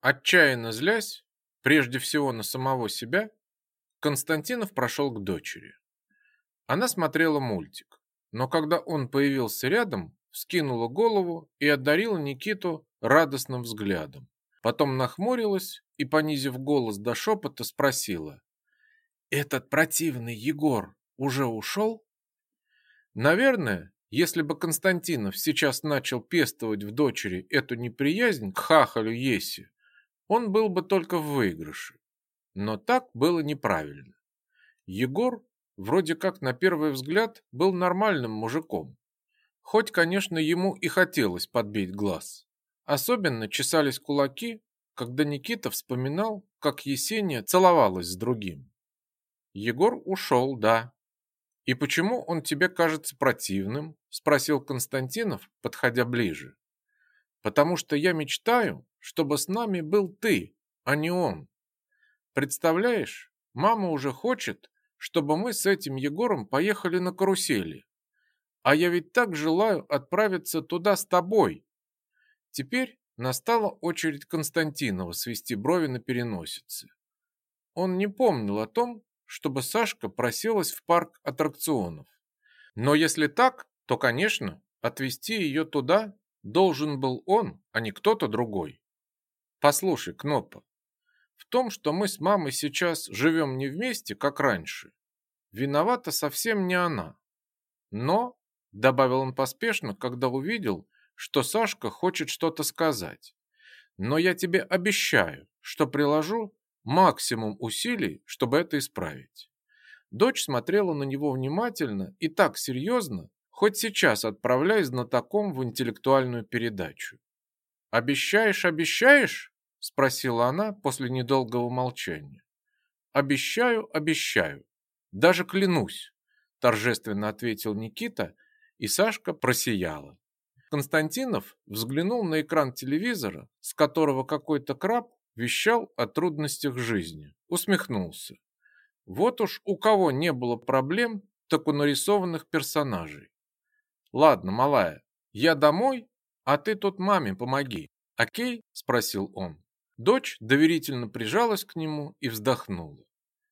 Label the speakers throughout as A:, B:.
A: Отчаянно злясь, прежде всего на самого себя, Константинов прошел к дочери. Она смотрела мультик, но когда он появился рядом, вскинула голову и одарила Никиту радостным взглядом. Потом нахмурилась и, понизив голос до шепота, спросила. «Этот противный Егор уже ушел?» Наверное, если бы Константинов сейчас начал пестовать в дочери эту неприязнь к хахалю Еси, он был бы только в выигрыше. Но так было неправильно. Егор вроде как на первый взгляд был нормальным мужиком. Хоть, конечно, ему и хотелось подбить глаз. Особенно чесались кулаки, когда Никита вспоминал, как Есения целовалась с другим. Егор ушел, да. И почему он тебе кажется противным? Спросил Константинов, подходя ближе. Потому что я мечтаю, чтобы с нами был ты, а не он. Представляешь, мама уже хочет, чтобы мы с этим Егором поехали на карусели. А я ведь так желаю отправиться туда с тобой. Теперь настала очередь Константинова свести брови на переносице. Он не помнил о том, чтобы Сашка просилась в парк аттракционов. Но если так, то, конечно, отвезти ее туда должен был он, а не кто-то другой. Послушай, Кнопа, в том, что мы с мамой сейчас живем не вместе, как раньше, виновата совсем не она. Но добавил он поспешно, когда увидел, что Сашка хочет что-то сказать. Но я тебе обещаю, что приложу максимум усилий, чтобы это исправить. Дочь смотрела на него внимательно и так серьезно, хоть сейчас отправляй знатоком в интеллектуальную передачу. «Обещаешь, обещаешь?» – спросила она после недолгого молчания. «Обещаю, обещаю. Даже клянусь», – торжественно ответил Никита – и Сашка просияла. Константинов взглянул на экран телевизора, с которого какой-то краб вещал о трудностях жизни. Усмехнулся. Вот уж у кого не было проблем, так у нарисованных персонажей. Ладно, малая, я домой, а ты тут маме помоги. Окей? Спросил он. Дочь доверительно прижалась к нему и вздохнула.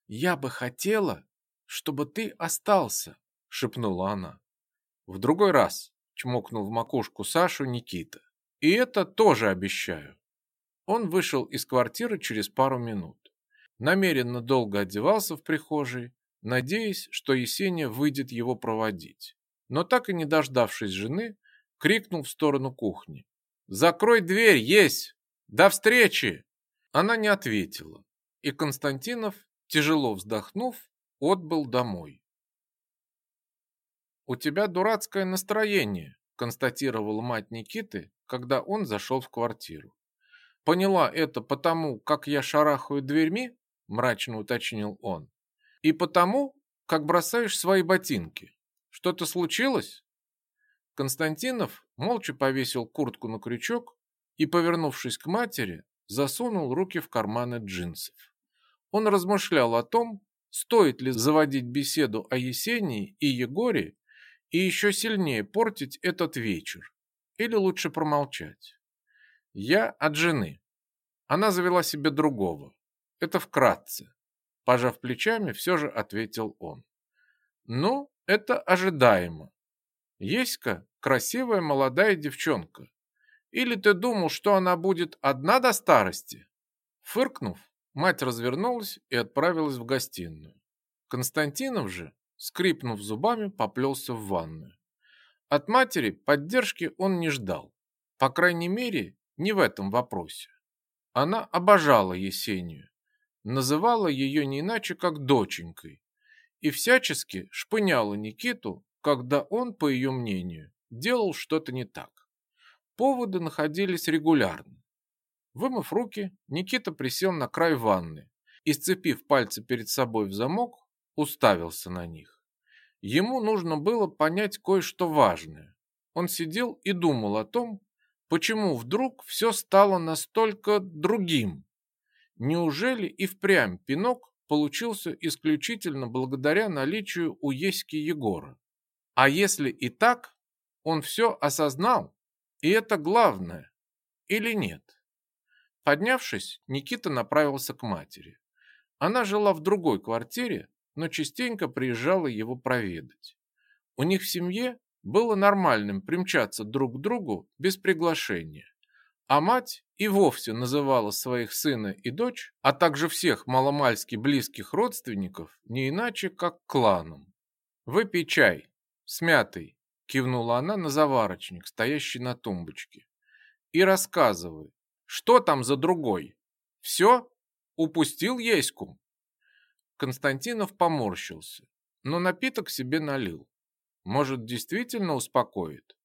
A: Я бы хотела, чтобы ты остался, шепнула она. В другой раз чмокнул в макушку Сашу Никита. И это тоже обещаю. Он вышел из квартиры через пару минут. Намеренно долго одевался в прихожей, надеясь, что Есения выйдет его проводить. Но так и не дождавшись жены, крикнул в сторону кухни. «Закрой дверь, есть! До встречи!» Она не ответила, и Константинов, тяжело вздохнув, отбыл домой. «У тебя дурацкое настроение», констатировала мать Никиты, когда он зашел в квартиру. «Поняла это потому, как я шарахаю дверьми?» мрачно уточнил он. «И потому, как бросаешь свои ботинки. Что-то случилось?» Константинов молча повесил куртку на крючок и, повернувшись к матери, засунул руки в карманы джинсов. Он размышлял о том, стоит ли заводить беседу о Есении и Егоре и еще сильнее портить этот вечер. Или лучше промолчать. Я от жены. Она завела себе другого. Это вкратце. Пожав плечами, все же ответил он. Ну, это ожидаемо. Еська красивая молодая девчонка. Или ты думал, что она будет одна до старости? Фыркнув, мать развернулась и отправилась в гостиную. Константинов же скрипнув зубами, поплелся в ванную. От матери поддержки он не ждал. По крайней мере, не в этом вопросе. Она обожала Есению, называла ее не иначе, как доченькой, и всячески шпыняла Никиту, когда он, по ее мнению, делал что-то не так. Поводы находились регулярно. Вымыв руки, Никита присел на край ванны и, сцепив пальцы перед собой в замок, уставился на них. Ему нужно было понять кое-что важное. Он сидел и думал о том, почему вдруг все стало настолько другим. Неужели и впрямь пинок получился исключительно благодаря наличию у Еськи Егора? А если и так, он все осознал, и это главное, или нет? Поднявшись, Никита направился к матери. Она жила в другой квартире, но частенько приезжала его проведать. У них в семье было нормальным примчаться друг к другу без приглашения. А мать и вовсе называла своих сына и дочь, а также всех маломальски близких родственников не иначе, как кланом. «Выпей чай, смятый», – кивнула она на заварочник, стоящий на тумбочке. «И рассказывай, что там за другой? Все? Упустил Еську?» Константинов поморщился, но напиток себе налил. Может, действительно успокоит?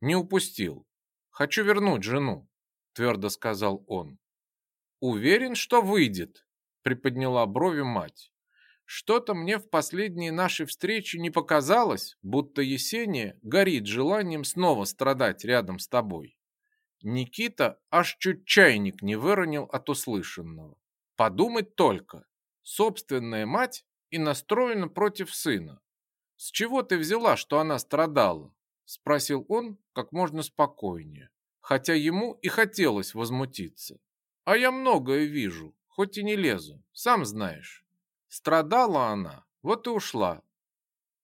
A: Не упустил. Хочу вернуть жену, твердо сказал он. Уверен, что выйдет, приподняла брови мать. Что-то мне в последние наши встречи не показалось, будто Есения горит желанием снова страдать рядом с тобой. Никита аж чуть чайник не выронил от услышанного. Подумать только, собственная мать и настроена против сына. С чего ты взяла, что она страдала? Спросил он как можно спокойнее, хотя ему и хотелось возмутиться. А я многое вижу, хоть и не лезу, сам знаешь. Страдала она, вот и ушла.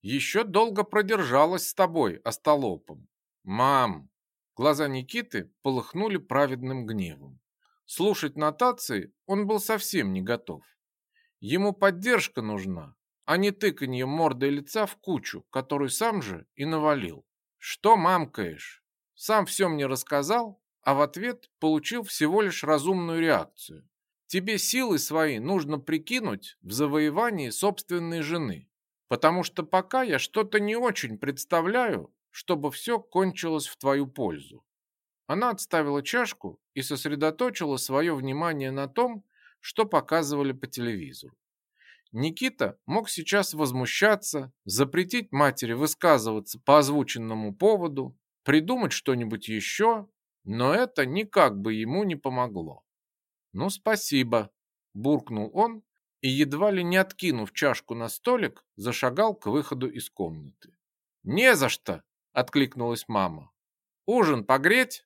A: Еще долго продержалась с тобой, остолопом. Мам! Глаза Никиты полыхнули праведным гневом. Слушать нотации он был совсем не готов. Ему поддержка нужна, а не тыканье мордой лица в кучу, которую сам же и навалил. Что мамкаешь? Сам все мне рассказал, а в ответ получил всего лишь разумную реакцию. Тебе силы свои нужно прикинуть в завоевании собственной жены, потому что пока я что-то не очень представляю, чтобы все кончилось в твою пользу. Она отставила чашку и сосредоточила свое внимание на том, что показывали по телевизору. Никита мог сейчас возмущаться, запретить матери высказываться по озвученному поводу, придумать что-нибудь еще, но это никак бы ему не помогло. «Ну, спасибо», – буркнул он и, едва ли не откинув чашку на столик, зашагал к выходу из комнаты. «Не за что!» – откликнулась мама. «Ужин погреть?»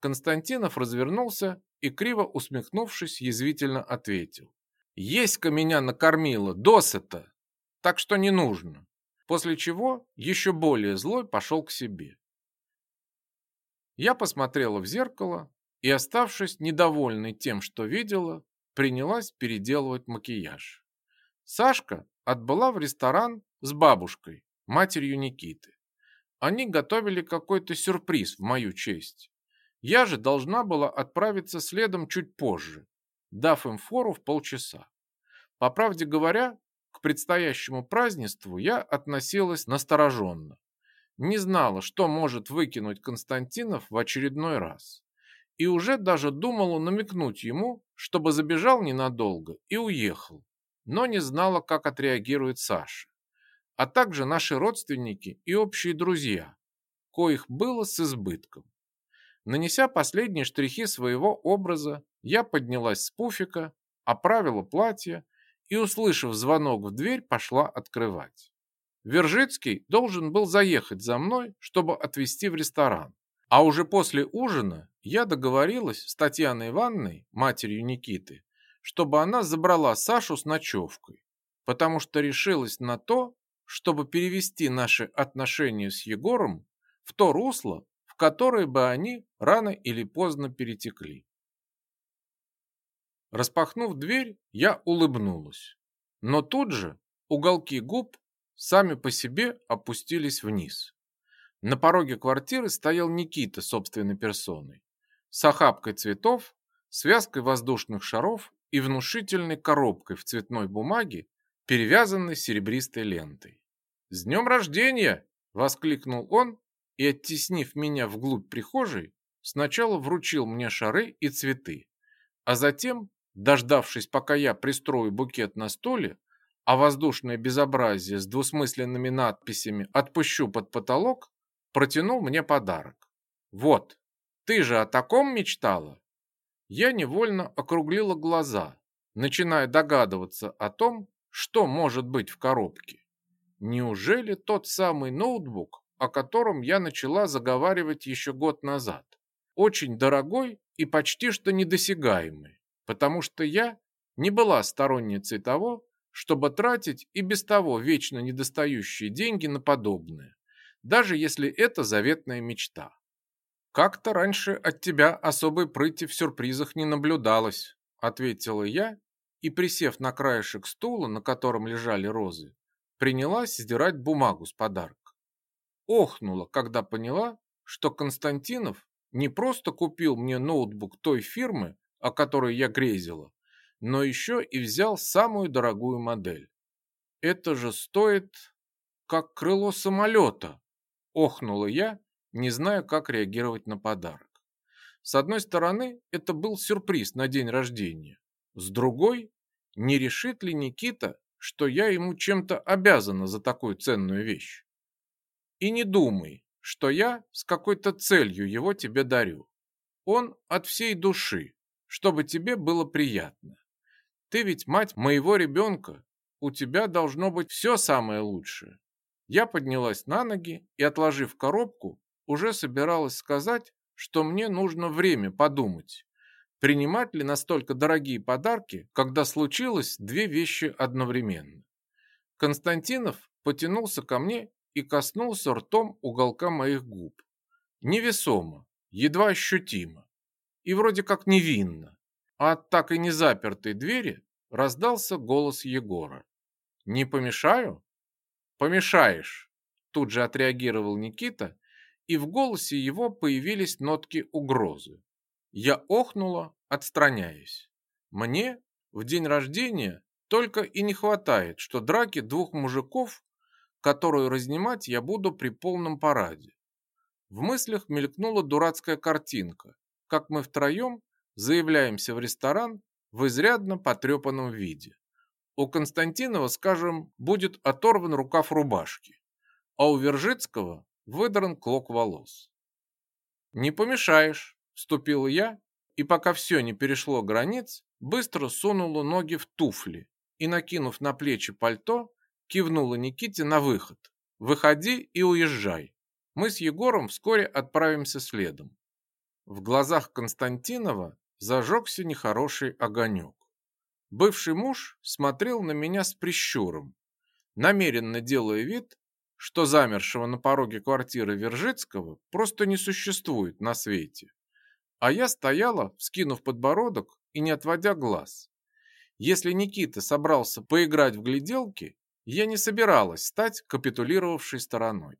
A: Константинов развернулся и, криво усмехнувшись, язвительно ответил. «Еська меня накормила, досыта, так что не нужно». После чего еще более злой пошел к себе. Я посмотрела в зеркало и, оставшись недовольной тем, что видела, принялась переделывать макияж. Сашка отбыла в ресторан с бабушкой, матерью Никиты. Они готовили какой-то сюрприз в мою честь. Я же должна была отправиться следом чуть позже, дав им фору в полчаса. По правде говоря, к предстоящему празднеству я относилась настороженно. Не знала, что может выкинуть Константинов в очередной раз. И уже даже думала намекнуть ему, чтобы забежал ненадолго и уехал. Но не знала, как отреагирует Саша. А также наши родственники и общие друзья, коих было с избытком. Нанеся последние штрихи своего образа, я поднялась с пуфика, оправила платье и, услышав звонок в дверь, пошла открывать. Вержицкий должен был заехать за мной, чтобы отвезти в ресторан. А уже после ужина я договорилась с Татьяной Ивановной, матерью Никиты, чтобы она забрала Сашу с ночевкой, потому что решилась на то, чтобы перевести наши отношения с Егором в то русло, в которые бы они рано или поздно перетекли. Распахнув дверь, я улыбнулась. Но тут же уголки губ сами по себе опустились вниз. На пороге квартиры стоял Никита собственной персоной, с охапкой цветов, связкой воздушных шаров и внушительной коробкой в цветной бумаге, перевязанной серебристой лентой. «С днем рождения!» – воскликнул он и, оттеснив меня вглубь прихожей, сначала вручил мне шары и цветы, а затем, дождавшись, пока я пристрою букет на столе, а воздушное безобразие с двусмысленными надписями «Отпущу под потолок», протянул мне подарок. «Вот, ты же о таком мечтала?» Я невольно округлила глаза, начиная догадываться о том, что может быть в коробке. Неужели тот самый ноутбук, о котором я начала заговаривать еще год назад. Очень дорогой и почти что недосягаемой, потому что я не была сторонницей того, чтобы тратить и без того вечно недостающие деньги на подобное, даже если это заветная мечта. «Как-то раньше от тебя особой прыти в сюрпризах не наблюдалось», ответила я и, присев на краешек стула, на котором лежали розы, принялась сдирать бумагу с подарка. Охнула, когда поняла, что Константинов не просто купил мне ноутбук той фирмы, о которой я грезила, но еще и взял самую дорогую модель. Это же стоит как крыло самолета, охнула я не зная, как реагировать на подарок. С одной стороны, это был сюрприз на день рождения. С другой, не решит ли Никита, что я ему чем-то обязана за такую ценную вещь? И не думай, что я с какой-то целью его тебе дарю. Он от всей души, чтобы тебе было приятно. Ты ведь мать моего ребенка, у тебя должно быть все самое лучшее. Я поднялась на ноги и, отложив коробку, уже собиралась сказать, что мне нужно время подумать, принимать ли настолько дорогие подарки, когда случилось две вещи одновременно. Константинов потянулся ко мне и коснулся ртом уголка моих губ. Невесомо, едва ощутимо и вроде как невинно. А от так и не запертой двери раздался голос Егора. «Не помешаю?» «Помешаешь», тут же отреагировал Никита и в голосе его появились нотки угрозы. Я охнула, отстраняясь. Мне в день рождения только и не хватает, что драки двух мужиков, которую разнимать я буду при полном параде. В мыслях мелькнула дурацкая картинка, как мы втроем заявляемся в ресторан в изрядно потрепанном виде. У Константинова, скажем, будет оторван рукав рубашки, а у Вержицкого выдран клок волос. «Не помешаешь», – вступил я, и пока все не перешло границ, быстро сунула ноги в туфли и, накинув на плечи пальто, кивнула Никите на выход. «Выходи и уезжай. Мы с Егором вскоре отправимся следом». В глазах Константинова зажегся нехороший огонек. Бывший муж смотрел на меня с прищуром, намеренно делая вид, что замершего на пороге квартиры Вержицкого просто не существует на свете. А я стояла, вскинув подбородок и не отводя глаз. Если Никита собрался поиграть в гляделки, я не собиралась стать капитулировавшей стороной.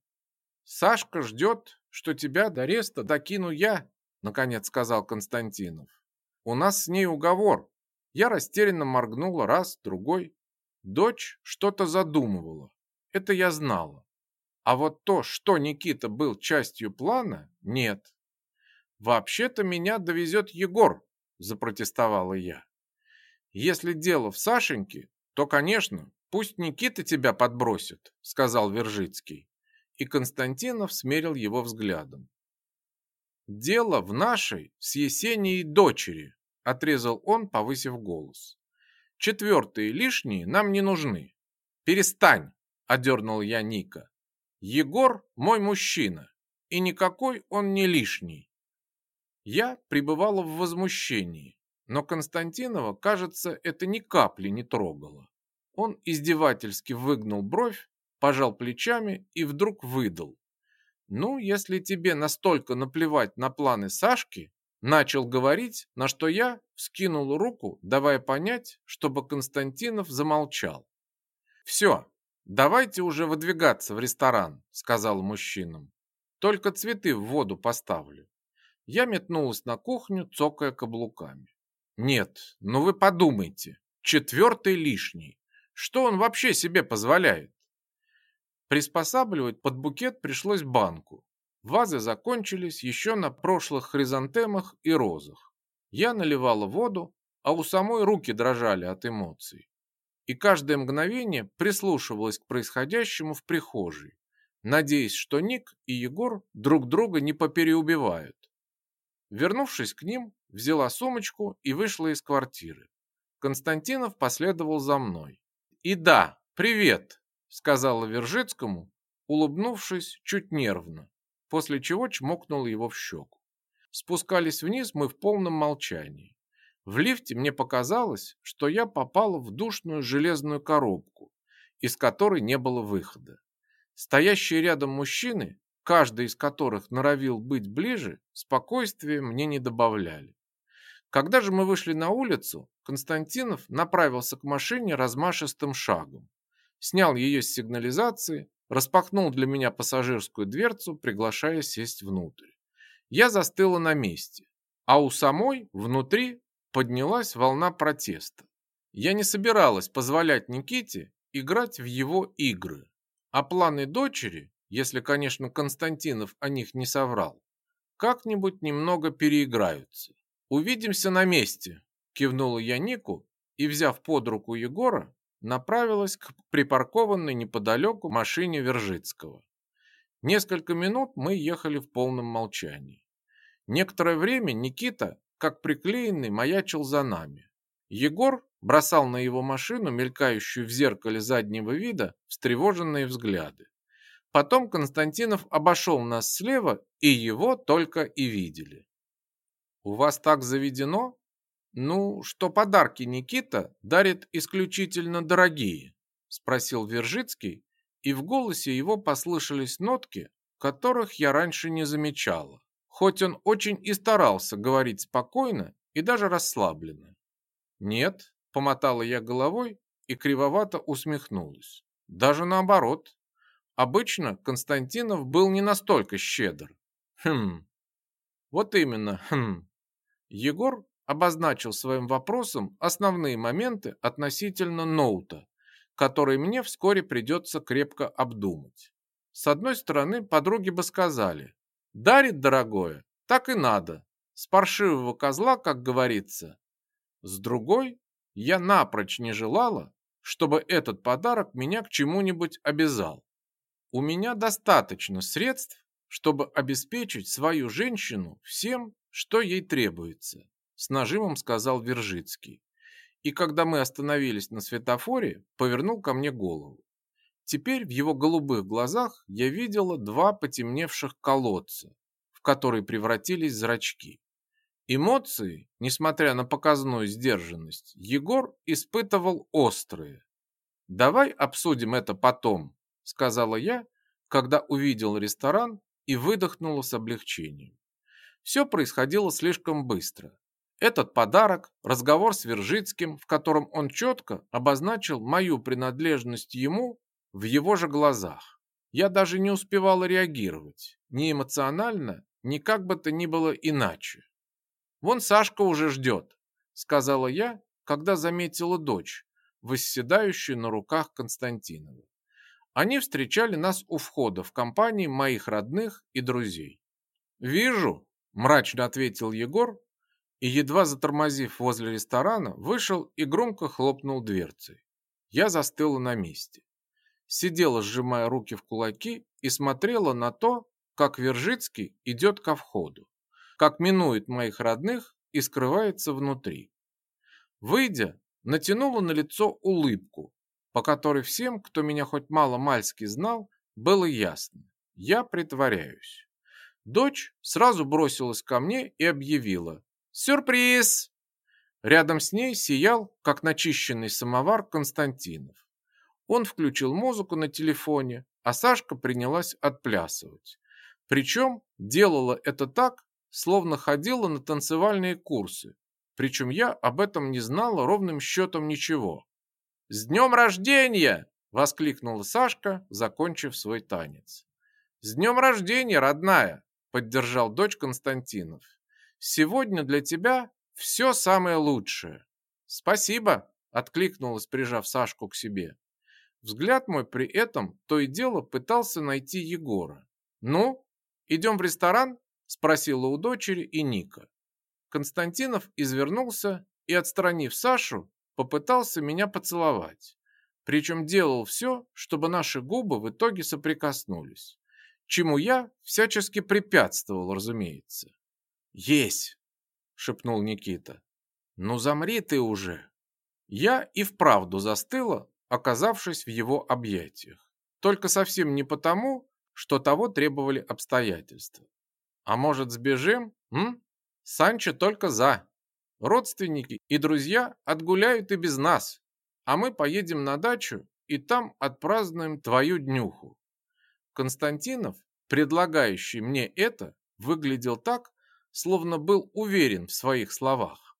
A: «Сашка ждет, что тебя до ареста докину я», наконец сказал Константинов. «У нас с ней уговор». Я растерянно моргнула раз, другой. Дочь что-то задумывала. Это я знала. А вот то, что Никита был частью плана, нет. «Вообще-то меня довезет Егор», – запротестовала я. «Если дело в Сашеньке, то, конечно, пусть Никита тебя подбросит», – сказал Вержицкий. И Константинов смерил его взглядом. «Дело в нашей с Есенией дочери», – отрезал он, повысив голос. «Четвертые лишние нам не нужны». «Перестань», – одернул я Ника. Егор мой мужчина, и никакой он не лишний. Я пребывала в возмущении, но Константинова, кажется, это ни капли не трогало. Он издевательски выгнул бровь, пожал плечами и вдруг выдал. «Ну, если тебе настолько наплевать на планы Сашки», начал говорить, на что я вскинул руку, давая понять, чтобы Константинов замолчал. «Все, «Давайте уже выдвигаться в ресторан», — сказал мужчинам. «Только цветы в воду поставлю». Я метнулась на кухню, цокая каблуками. «Нет, ну вы подумайте, четвертый лишний. Что он вообще себе позволяет?» Приспосабливать под букет пришлось банку. Вазы закончились еще на прошлых хризантемах и розах. Я наливала воду, а у самой руки дрожали от эмоций и каждое мгновение прислушивалась к происходящему в прихожей, надеясь, что Ник и Егор друг друга не попереубивают. Вернувшись к ним, взяла сумочку и вышла из квартиры. Константинов последовал за мной. «И да, привет!» — сказала Вержицкому, улыбнувшись чуть нервно, после чего чмокнула его в щеку. Спускались вниз мы в полном молчании. В лифте мне показалось, что я попала в душную железную коробку, из которой не было выхода. Стоящие рядом мужчины, каждый из которых норовил быть ближе, спокойствия мне не добавляли. Когда же мы вышли на улицу, Константинов направился к машине размашистым шагом. Снял ее с сигнализации, распахнул для меня пассажирскую дверцу, приглашая сесть внутрь. Я застыла на месте, а у самой внутри поднялась волна протеста. Я не собиралась позволять Никите играть в его игры, а планы дочери, если, конечно, Константинов о них не соврал, как-нибудь немного переиграются. Увидимся на месте, кивнула я Нику и, взяв под руку Егора, направилась к припаркованной неподалеку машине Вержицкого. Несколько минут мы ехали в полном молчании. Некоторое время Никита, как приклеенный, маячил за нами. Егор бросал на его машину, мелькающую в зеркале заднего вида, встревоженные взгляды. Потом Константинов обошел нас слева, и его только и видели. «У вас так заведено?» «Ну, что подарки Никита дарит исключительно дорогие?» – спросил Вержицкий, и в голосе его послышались нотки, которых я раньше не замечала, хоть он очень и старался говорить спокойно и даже расслабленно. «Нет», – помотала я головой и кривовато усмехнулась. «Даже наоборот. Обычно Константинов был не настолько щедр». «Хм, вот именно, хм». Егор обозначил своим вопросом основные моменты относительно ноута, который мне вскоре придется крепко обдумать. С одной стороны, подруги бы сказали, дарит дорогое, так и надо, с паршивого козла, как говорится. С другой, я напрочь не желала, чтобы этот подарок меня к чему-нибудь обязал. У меня достаточно средств, чтобы обеспечить свою женщину всем, что ей требуется с нажимом сказал Вержицкий. И когда мы остановились на светофоре, повернул ко мне голову. Теперь в его голубых глазах я видела два потемневших колодца, в которые превратились зрачки. Эмоции, несмотря на показную сдержанность, Егор испытывал острые. «Давай обсудим это потом», — сказала я, когда увидел ресторан и выдохнула с облегчением. Все происходило слишком быстро. Этот подарок, разговор с Вержицким, в котором он четко обозначил мою принадлежность ему в его же глазах. Я даже не успевала реагировать, ни эмоционально, ни как бы то ни было иначе. «Вон Сашка уже ждет», — сказала я, когда заметила дочь, восседающую на руках Константинова. Они встречали нас у входа в компании моих родных и друзей. «Вижу», – мрачно ответил Егор, и, едва затормозив возле ресторана, вышел и громко хлопнул дверцей. Я застыла на месте. Сидела, сжимая руки в кулаки, и смотрела на то, как Вержицкий идет ко входу, как минует моих родных и скрывается внутри. Выйдя, натянула на лицо улыбку, по которой всем, кто меня хоть мало-мальски знал, было ясно. Я притворяюсь. Дочь сразу бросилась ко мне и объявила. Сюрприз! Рядом с ней сиял, как начищенный самовар, Константинов. Он включил музыку на телефоне, а Сашка принялась отплясывать. Причем делала это так, словно ходила на танцевальные курсы. Причем я об этом не знала ровным счетом ничего. «С днем рождения!» – воскликнула Сашка, закончив свой танец. «С днем рождения, родная!» – поддержал дочь Константинов. Сегодня для тебя все самое лучшее. Спасибо, откликнулась, прижав Сашку к себе. Взгляд мой при этом то и дело пытался найти Егора. Ну, идем в ресторан? Спросила у дочери и Ника. Константинов извернулся и, отстранив Сашу, попытался меня поцеловать. Причем делал все, чтобы наши губы в итоге соприкоснулись. Чему я всячески препятствовал, разумеется. «Есть!» — шепнул Никита. «Ну замри ты уже!» Я и вправду застыла, оказавшись в его объятиях. Только совсем не потому, что того требовали обстоятельства. «А может, сбежим?» М? Санчо только за. Родственники и друзья отгуляют и без нас, а мы поедем на дачу и там отпразднуем твою днюху. Константинов, предлагающий мне это, выглядел так, словно был уверен в своих словах.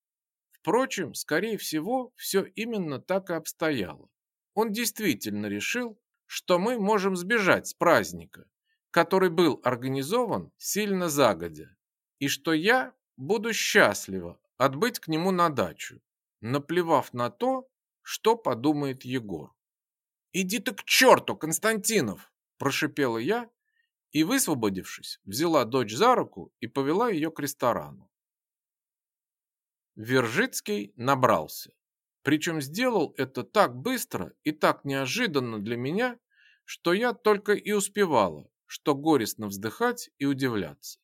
A: Впрочем, скорее всего, все именно так и обстояло. Он действительно решил, что мы можем сбежать с праздника, который был организован сильно загодя, и что я буду счастлива отбыть к нему на дачу, наплевав на то, что подумает Егор. «Иди ты к черту, Константинов!» – прошипела я и, высвободившись, взяла дочь за руку и повела ее к ресторану. Вержицкий набрался. Причем сделал это так быстро и так неожиданно для меня, что я только и успевала, что горестно вздыхать и удивляться.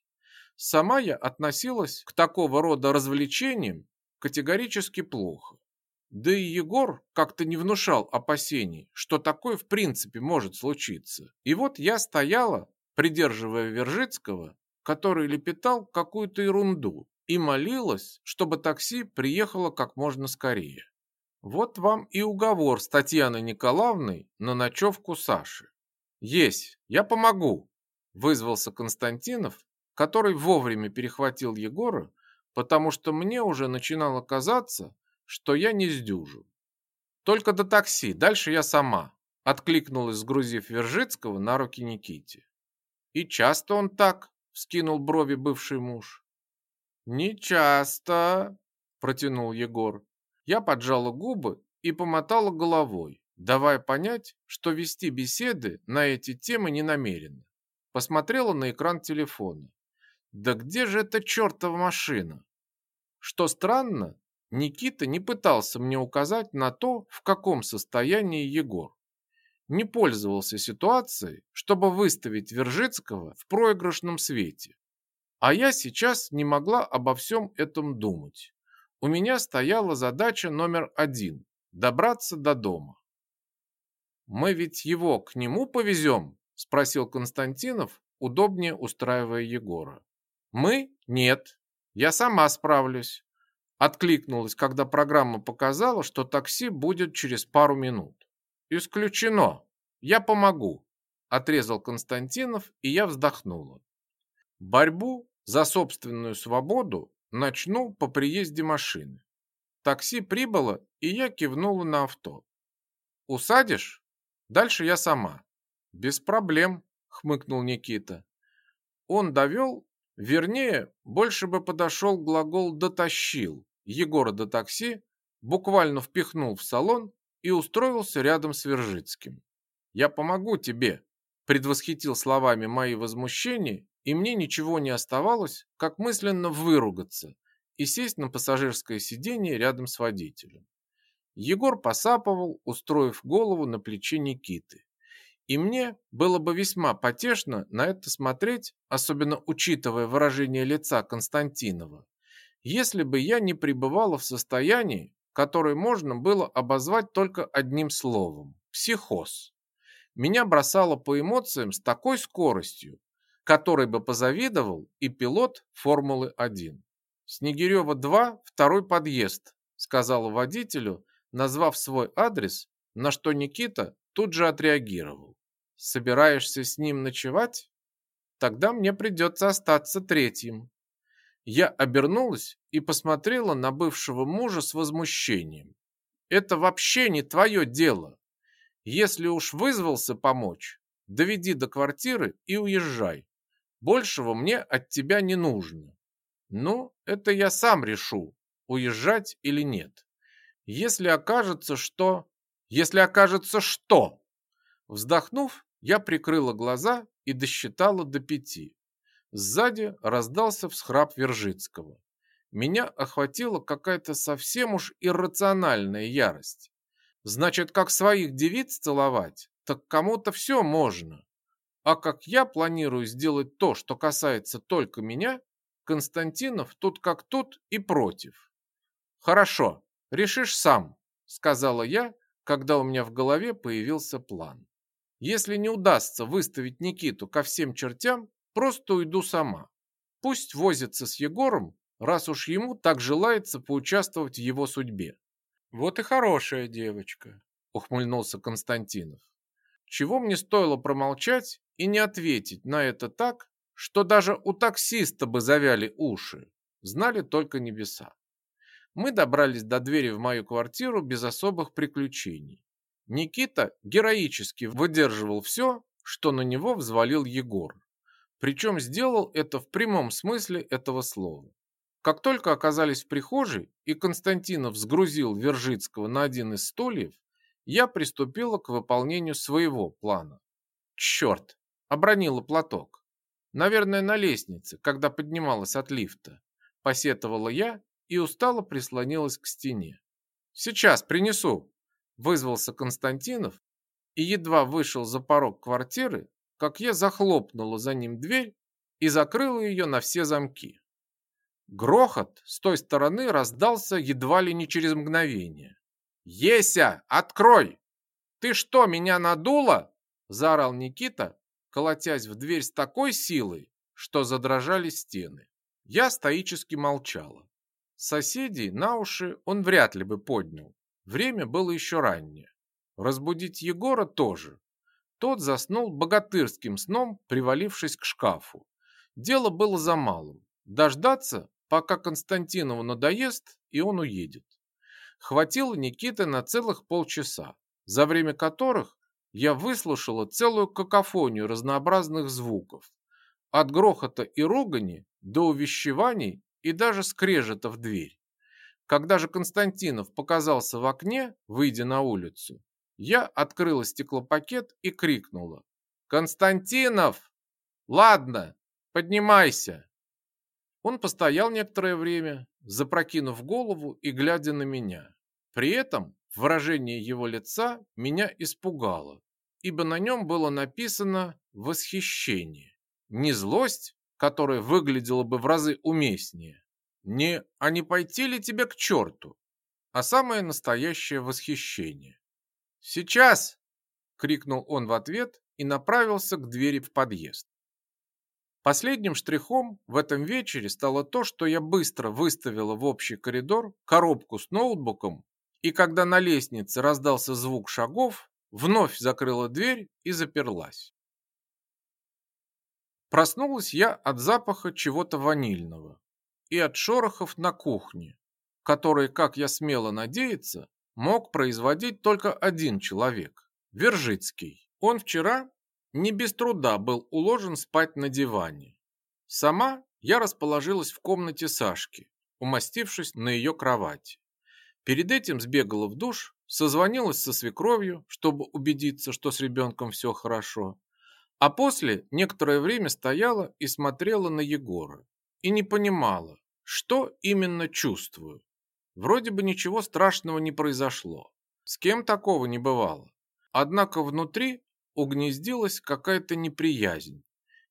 A: Сама я относилась к такого рода развлечениям категорически плохо. Да и Егор как-то не внушал опасений, что такое в принципе может случиться. И вот я стояла, придерживая Вержицкого, который лепетал какую-то ерунду, и молилась, чтобы такси приехало как можно скорее. Вот вам и уговор с Татьяной Николаевной на ночевку Саши. Есть, я помогу, вызвался Константинов, который вовремя перехватил Егора, потому что мне уже начинало казаться, что я не сдюжу. Только до такси, дальше я сама, откликнулась, сгрузив Вержицкого на руки Никите. И часто он так, вскинул брови бывший муж. Не часто, протянул Егор. Я поджала губы и помотала головой, давая понять, что вести беседы на эти темы не намерена. Посмотрела на экран телефона. Да где же эта чертова машина? Что странно, Никита не пытался мне указать на то, в каком состоянии Егор. Не пользовался ситуацией, чтобы выставить Вержицкого в проигрышном свете. А я сейчас не могла обо всем этом думать у меня стояла задача номер один – добраться до дома. «Мы ведь его к нему повезем?» – спросил Константинов, удобнее устраивая Егора. «Мы? Нет. Я сама справлюсь», – откликнулась, когда программа показала, что такси будет через пару минут. «Исключено. Я помогу», – отрезал Константинов, и я вздохнула. Борьбу за собственную свободу Начну по приезде машины. Такси прибыло, и я кивнула на авто. Усадишь? Дальше я сама. Без проблем, хмыкнул Никита. Он довел, вернее, больше бы подошел глагол «дотащил». Егора до такси, буквально впихнул в салон и устроился рядом с Вержицким. «Я помогу тебе», предвосхитил словами мои возмущения и мне ничего не оставалось, как мысленно выругаться и сесть на пассажирское сиденье рядом с водителем. Егор посапывал, устроив голову на плече Никиты. И мне было бы весьма потешно на это смотреть, особенно учитывая выражение лица Константинова, если бы я не пребывала в состоянии, которое можно было обозвать только одним словом – психоз. Меня бросало по эмоциям с такой скоростью, которой бы позавидовал и пилот Формулы-1. «Снегирева-2, второй подъезд», сказала водителю, назвав свой адрес, на что Никита тут же отреагировал. «Собираешься с ним ночевать? Тогда мне придется остаться третьим». Я обернулась и посмотрела на бывшего мужа с возмущением. «Это вообще не твое дело. Если уж вызвался помочь, доведи до квартиры и уезжай. Большего мне от тебя не нужно. Ну, это я сам решу, уезжать или нет. Если окажется, что... Если окажется, что... Вздохнув, я прикрыла глаза и досчитала до пяти. Сзади раздался всхрап Вержицкого. Меня охватила какая-то совсем уж иррациональная ярость. Значит, как своих девиц целовать, так кому-то все можно. А как я планирую сделать то, что касается только меня, Константинов тут как тут и против. Хорошо, решишь сам, сказала я, когда у меня в голове появился план. Если не удастся выставить Никиту ко всем чертям, просто уйду сама. Пусть возится с Егором, раз уж ему так желается поучаствовать в его судьбе. Вот и хорошая девочка, ухмыльнулся Константинов. Чего мне стоило промолчать и не ответить на это так, что даже у таксиста бы завяли уши, знали только небеса. Мы добрались до двери в мою квартиру без особых приключений. Никита героически выдерживал все, что на него взвалил Егор. Причем сделал это в прямом смысле этого слова. Как только оказались в прихожей и Константинов сгрузил Вержицкого на один из стульев, я приступила к выполнению своего плана. Черт, обронила платок. Наверное, на лестнице, когда поднималась от лифта. Посетовала я и устало прислонилась к стене. «Сейчас принесу!» – вызвался Константинов и едва вышел за порог квартиры, как я захлопнула за ним дверь и закрыла ее на все замки. Грохот с той стороны раздался едва ли не через мгновение. «Еся, открой! Ты что, меня надула?» – заорал Никита, колотясь в дверь с такой силой, что задрожали стены. Я стоически молчала. Соседей на уши он вряд ли бы поднял. Время было еще раннее. Разбудить Егора тоже. Тот заснул богатырским сном, привалившись к шкафу. Дело было за малым. Дождаться, пока Константинову надоест, и он уедет. Хватило Никиты на целых полчаса, за время которых я выслушала целую какофонию разнообразных звуков. От грохота и ругани до увещеваний и даже скрежета в дверь. Когда же Константинов показался в окне, выйдя на улицу, я открыла стеклопакет и крикнула. «Константинов! Ладно, поднимайся!» Он постоял некоторое время, запрокинув голову и глядя на меня. При этом выражение его лица меня испугало, ибо на нем было написано «восхищение». Не злость, которое выглядело бы в разы уместнее. Не «а не пойти ли тебе к черту?» а самое настоящее восхищение. «Сейчас!» — крикнул он в ответ и направился к двери в подъезд. Последним штрихом в этом вечере стало то, что я быстро выставила в общий коридор коробку с ноутбуком, и когда на лестнице раздался звук шагов, вновь закрыла дверь и заперлась. Проснулась я от запаха чего-то ванильного и от шорохов на кухне, которые, как я смело надеяться, мог производить только один человек – Вержицкий. Он вчера не без труда был уложен спать на диване. Сама я расположилась в комнате Сашки, умастившись на ее кровати. Перед этим сбегала в душ, созвонилась со свекровью, чтобы убедиться, что с ребенком все хорошо, а после некоторое время стояла и смотрела на Егора и не понимала, что именно чувствую. Вроде бы ничего страшного не произошло. С кем такого не бывало. Однако внутри угнездилась какая-то неприязнь.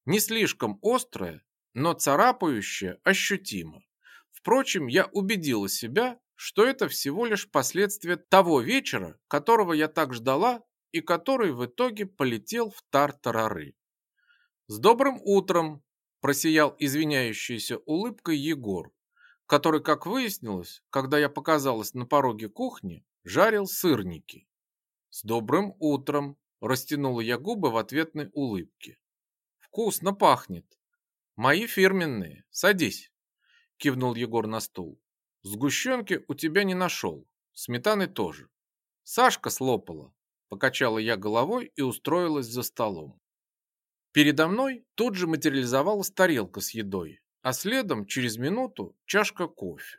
A: Не слишком острая, но царапающая ощутимо. Впрочем, я убедила себя, что это всего лишь последствия того вечера, которого я так ждала и который в итоге полетел в тартарары. «С добрым утром!» – просиял извиняющейся улыбкой Егор, который, как выяснилось, когда я показалась на пороге кухни, жарил сырники. «С добрым утром!» – растянула я губы в ответной улыбке. «Вкусно пахнет!» «Мои фирменные, садись!» – кивнул Егор на стул. «Сгущенки у тебя не нашел, сметаны тоже. Сашка слопала, Покачала я головой и устроилась за столом. Передо мной тут же материализовалась тарелка с едой, а следом через минуту чашка кофе.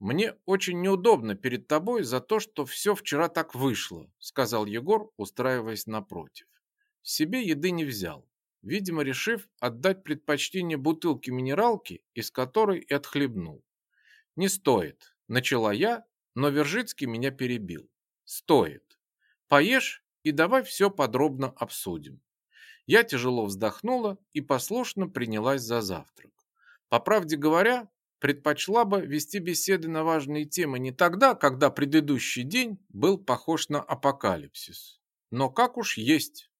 A: Мне очень неудобно перед тобой за то, что все вчера так вышло, сказал Егор, устраиваясь напротив. Себе еды не взял, видимо, решив отдать предпочтение бутылке минералки, из которой и отхлебнул. Не стоит, начала я, но Вержицкий меня перебил. Стоит. Поешь и давай все подробно обсудим. Я тяжело вздохнула и послушно принялась за завтрак. По правде говоря, предпочла бы вести беседы на важные темы не тогда, когда предыдущий день был похож на апокалипсис. Но как уж есть.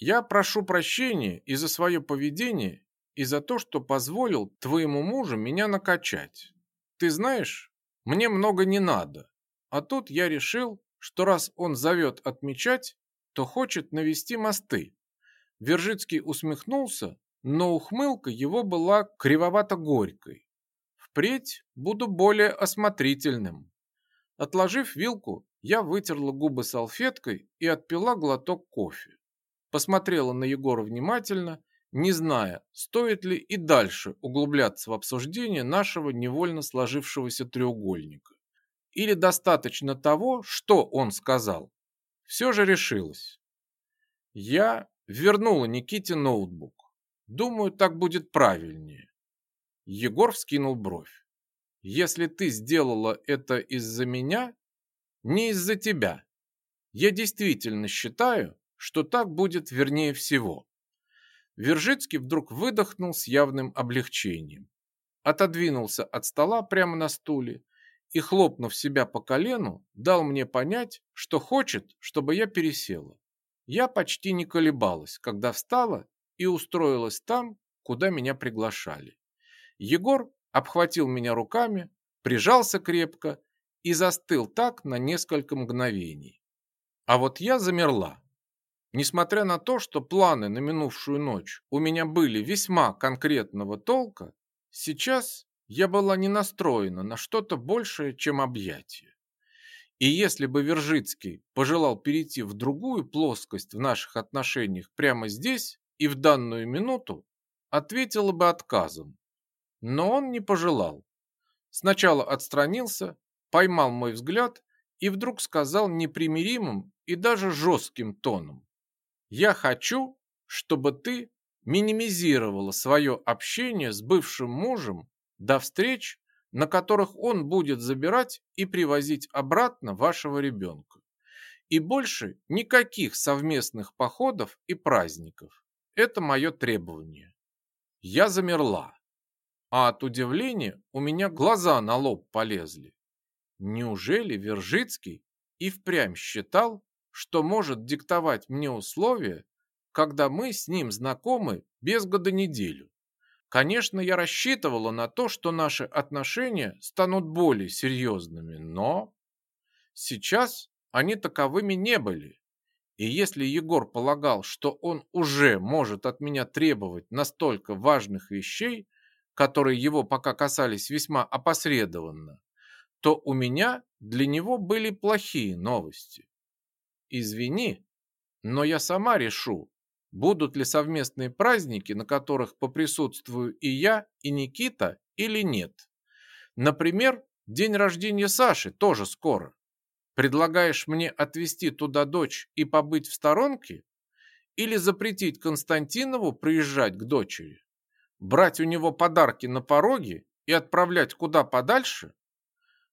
A: Я прошу прощения и за свое поведение, и за то, что позволил твоему мужу меня накачать. Ты знаешь, мне много не надо. А тут я решил, что раз он зовет отмечать, то хочет навести мосты. Вержицкий усмехнулся, но ухмылка его была кривовато-горькой. Впредь буду более осмотрительным. Отложив вилку, я вытерла губы салфеткой и отпила глоток кофе. Посмотрела на Егора внимательно, не зная, стоит ли и дальше углубляться в обсуждение нашего невольно сложившегося треугольника. Или достаточно того, что он сказал. Все же решилась. Я вернула Никите ноутбук. Думаю, так будет правильнее. Егор вскинул бровь. Если ты сделала это из-за меня, не из-за тебя. Я действительно считаю, что так будет вернее всего. Вержицкий вдруг выдохнул с явным облегчением. Отодвинулся от стола прямо на стуле и, хлопнув себя по колену, дал мне понять, что хочет, чтобы я пересела. Я почти не колебалась, когда встала и устроилась там, куда меня приглашали. Егор обхватил меня руками, прижался крепко и застыл так на несколько мгновений. А вот я замерла. Несмотря на то, что планы на минувшую ночь у меня были весьма конкретного толка, сейчас я была не настроена на что-то большее, чем объятие. И если бы Вержицкий пожелал перейти в другую плоскость в наших отношениях прямо здесь и в данную минуту, ответила бы отказом. Но он не пожелал. Сначала отстранился, поймал мой взгляд и вдруг сказал непримиримым и даже жестким тоном. «Я хочу, чтобы ты минимизировала свое общение с бывшим мужем до встреч, на которых он будет забирать и привозить обратно вашего ребенка. И больше никаких совместных походов и праздников. Это мое требование. Я замерла, а от удивления у меня глаза на лоб полезли. Неужели Вержицкий и впрямь считал, что может диктовать мне условия, когда мы с ним знакомы без года неделю? Конечно, я рассчитывала на то, что наши отношения станут более серьезными, но сейчас они таковыми не были. И если Егор полагал, что он уже может от меня требовать настолько важных вещей, которые его пока касались весьма опосредованно, то у меня для него были плохие новости. Извини, но я сама решу, будут ли совместные праздники, на которых поприсутствую и я, и Никита, или нет. Например, день рождения Саши тоже скоро. Предлагаешь мне отвезти туда дочь и побыть в сторонке? Или запретить Константинову приезжать к дочери? Брать у него подарки на пороге и отправлять куда подальше?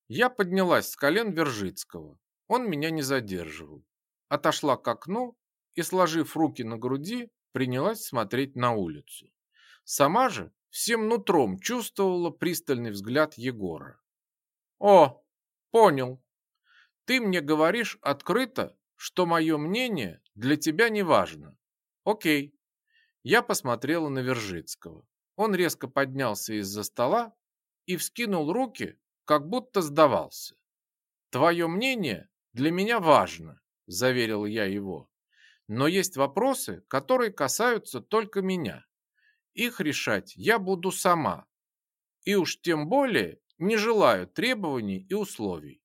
A: Я поднялась с колен Вержицкого. Он меня не задерживал. Отошла к окну и, сложив руки на груди, принялась смотреть на улицу. Сама же всем нутром чувствовала пристальный взгляд Егора. «О, понял. Ты мне говоришь открыто, что мое мнение для тебя не важно. Окей». Я посмотрела на Вержицкого. Он резко поднялся из-за стола и вскинул руки, как будто сдавался. «Твое мнение для меня важно», – заверил я его. Но есть вопросы, которые касаются только меня. Их решать я буду сама. И уж тем более не желаю требований и условий.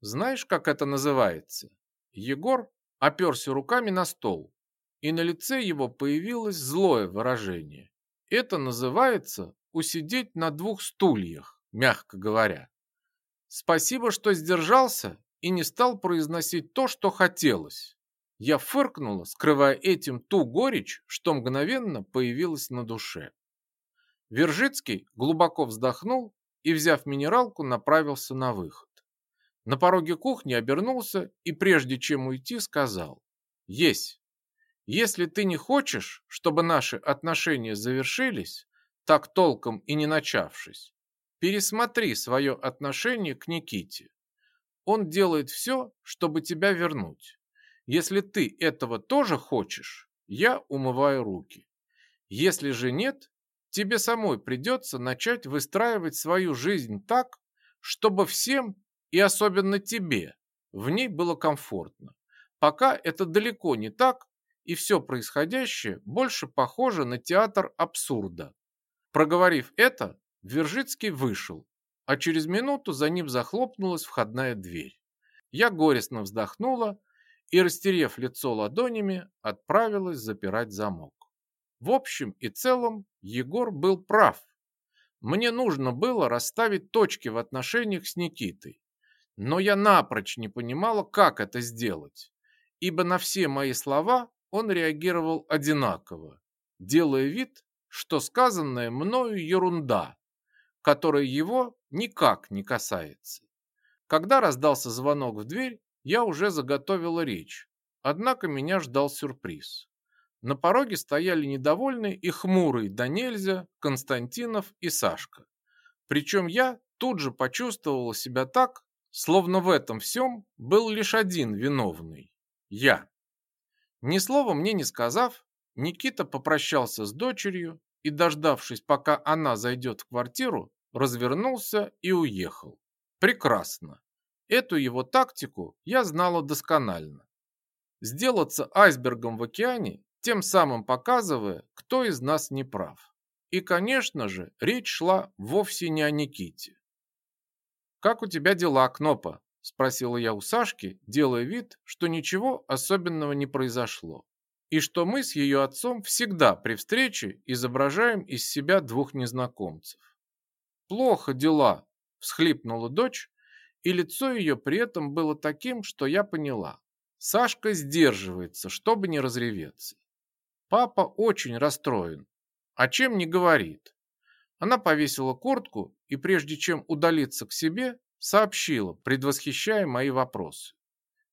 A: Знаешь, как это называется? Егор оперся руками на стол, и на лице его появилось злое выражение. Это называется усидеть на двух стульях, мягко говоря. Спасибо, что сдержался и не стал произносить то, что хотелось. Я фыркнула, скрывая этим ту горечь, что мгновенно появилась на душе. Вержицкий глубоко вздохнул и, взяв минералку, направился на выход. На пороге кухни обернулся и, прежде чем уйти, сказал «Есть, если ты не хочешь, чтобы наши отношения завершились, так толком и не начавшись, пересмотри свое отношение к Никите. Он делает все, чтобы тебя вернуть. Если ты этого тоже хочешь, я умываю руки. Если же нет, тебе самой придется начать выстраивать свою жизнь так, чтобы всем, и особенно тебе, в ней было комфортно. Пока это далеко не так, и все происходящее больше похоже на театр абсурда. Проговорив это, Вержицкий вышел, а через минуту за ним захлопнулась входная дверь. Я горестно вздохнула и, растерев лицо ладонями, отправилась запирать замок. В общем и целом Егор был прав. Мне нужно было расставить точки в отношениях с Никитой. Но я напрочь не понимала, как это сделать, ибо на все мои слова он реагировал одинаково, делая вид, что сказанное мною ерунда, которая его никак не касается. Когда раздался звонок в дверь, я уже заготовила речь, однако меня ждал сюрприз. На пороге стояли недовольные и хмурые нельзя Константинов и Сашка. Причем я тут же почувствовала себя так, словно в этом всем был лишь один виновный – я. Ни слова мне не сказав, Никита попрощался с дочерью и, дождавшись, пока она зайдет в квартиру, развернулся и уехал. Прекрасно. Эту его тактику я знала досконально. Сделаться айсбергом в океане, тем самым показывая, кто из нас не прав. И, конечно же, речь шла вовсе не о Никите. «Как у тебя дела, Кнопа?» – спросила я у Сашки, делая вид, что ничего особенного не произошло. И что мы с ее отцом всегда при встрече изображаем из себя двух незнакомцев. «Плохо дела», – всхлипнула дочь, и лицо ее при этом было таким, что я поняла. Сашка сдерживается, чтобы не разреветься. Папа очень расстроен, а чем не говорит. Она повесила куртку и прежде чем удалиться к себе, сообщила, предвосхищая мои вопросы.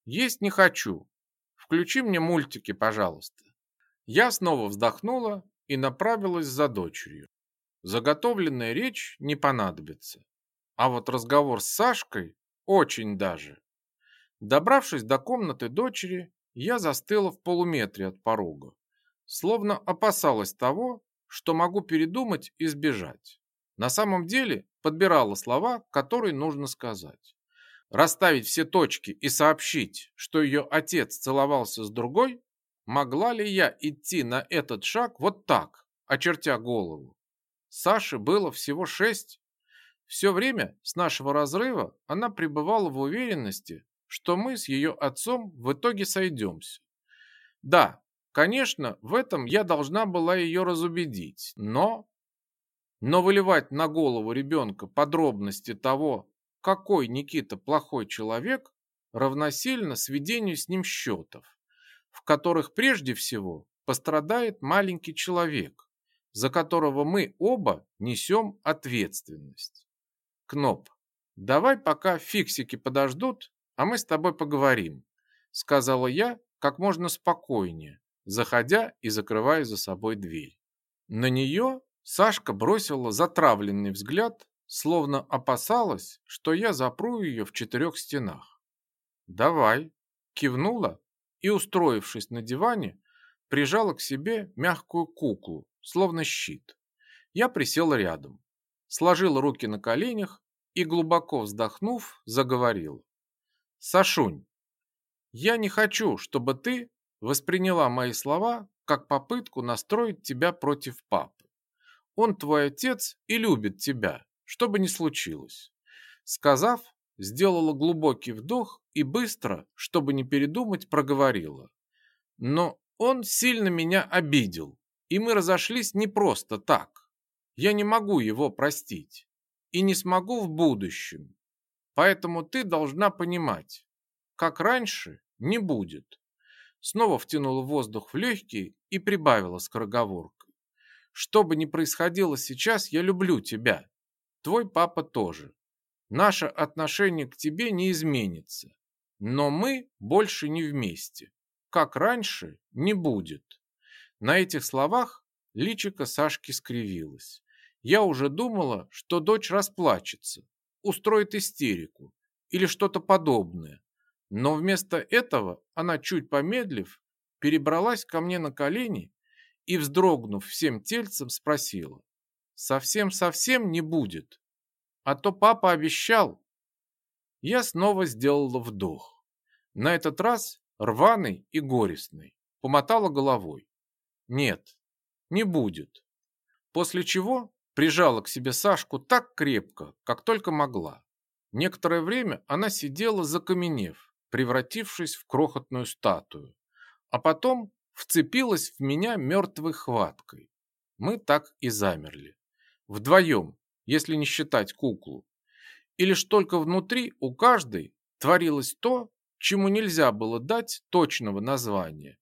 A: Есть не хочу. Включи мне мультики, пожалуйста. Я снова вздохнула и направилась за дочерью. Заготовленная речь не понадобится. А вот разговор с Сашкой очень даже. Добравшись до комнаты дочери, я застыла в полуметре от порога, словно опасалась того, что могу передумать и сбежать. На самом деле подбирала слова, которые нужно сказать. Расставить все точки и сообщить, что ее отец целовался с другой, могла ли я идти на этот шаг вот так, очертя голову? Саше было всего шесть. Все время с нашего разрыва она пребывала в уверенности, что мы с ее отцом в итоге сойдемся. Да, конечно, в этом я должна была ее разубедить, но... Но выливать на голову ребенка подробности того, какой Никита плохой человек, равносильно сведению с ним счетов, в которых прежде всего пострадает маленький человек, за которого мы оба несем ответственность. Кноп, давай пока фиксики подождут, а мы с тобой поговорим, сказала я как можно спокойнее, заходя и закрывая за собой дверь. На нее Сашка бросила затравленный взгляд, словно опасалась, что я запру ее в четырех стенах. «Давай», кивнула и, устроившись на диване, прижала к себе мягкую куклу, словно щит. Я присел рядом, сложил руки на коленях и, глубоко вздохнув, заговорил. «Сашунь, я не хочу, чтобы ты восприняла мои слова как попытку настроить тебя против папы. Он твой отец и любит тебя, что бы ни случилось». Сказав, сделала глубокий вдох и быстро, чтобы не передумать, проговорила. «Но он сильно меня обидел и мы разошлись не просто так. Я не могу его простить и не смогу в будущем. Поэтому ты должна понимать, как раньше не будет. Снова втянула воздух в легкие и прибавила скороговоркой. Что бы ни происходило сейчас, я люблю тебя. Твой папа тоже. Наше отношение к тебе не изменится. Но мы больше не вместе. Как раньше, не будет. На этих словах личико Сашки скривилось. Я уже думала, что дочь расплачется, устроит истерику или что-то подобное. Но вместо этого она, чуть помедлив, перебралась ко мне на колени и, вздрогнув всем тельцем, спросила. совсем-совсем не будет. А то папа обещал. Я снова сделала вдох. На этот раз рваный и горестный. Помотала головой. Нет, не будет. После чего прижала к себе Сашку так крепко, как только могла. Некоторое время она сидела закаменев, превратившись в крохотную статую, а потом вцепилась в меня мертвой хваткой. Мы так и замерли. Вдвоем, если не считать куклу. И лишь только внутри у каждой творилось то, чему нельзя было дать точного названия,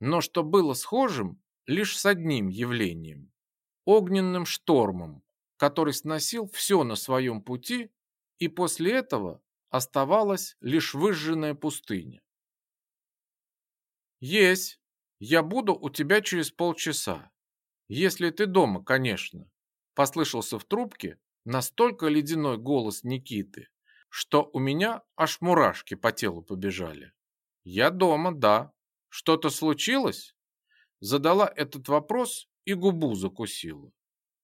A: но что было схожим лишь с одним явлением – огненным штормом, который сносил все на своем пути, и после этого оставалась лишь выжженная пустыня. «Есть, я буду у тебя через полчаса, если ты дома, конечно», послышался в трубке настолько ледяной голос Никиты, что у меня аж мурашки по телу побежали. «Я дома, да. Что-то случилось?» Задала этот вопрос и губу закусила.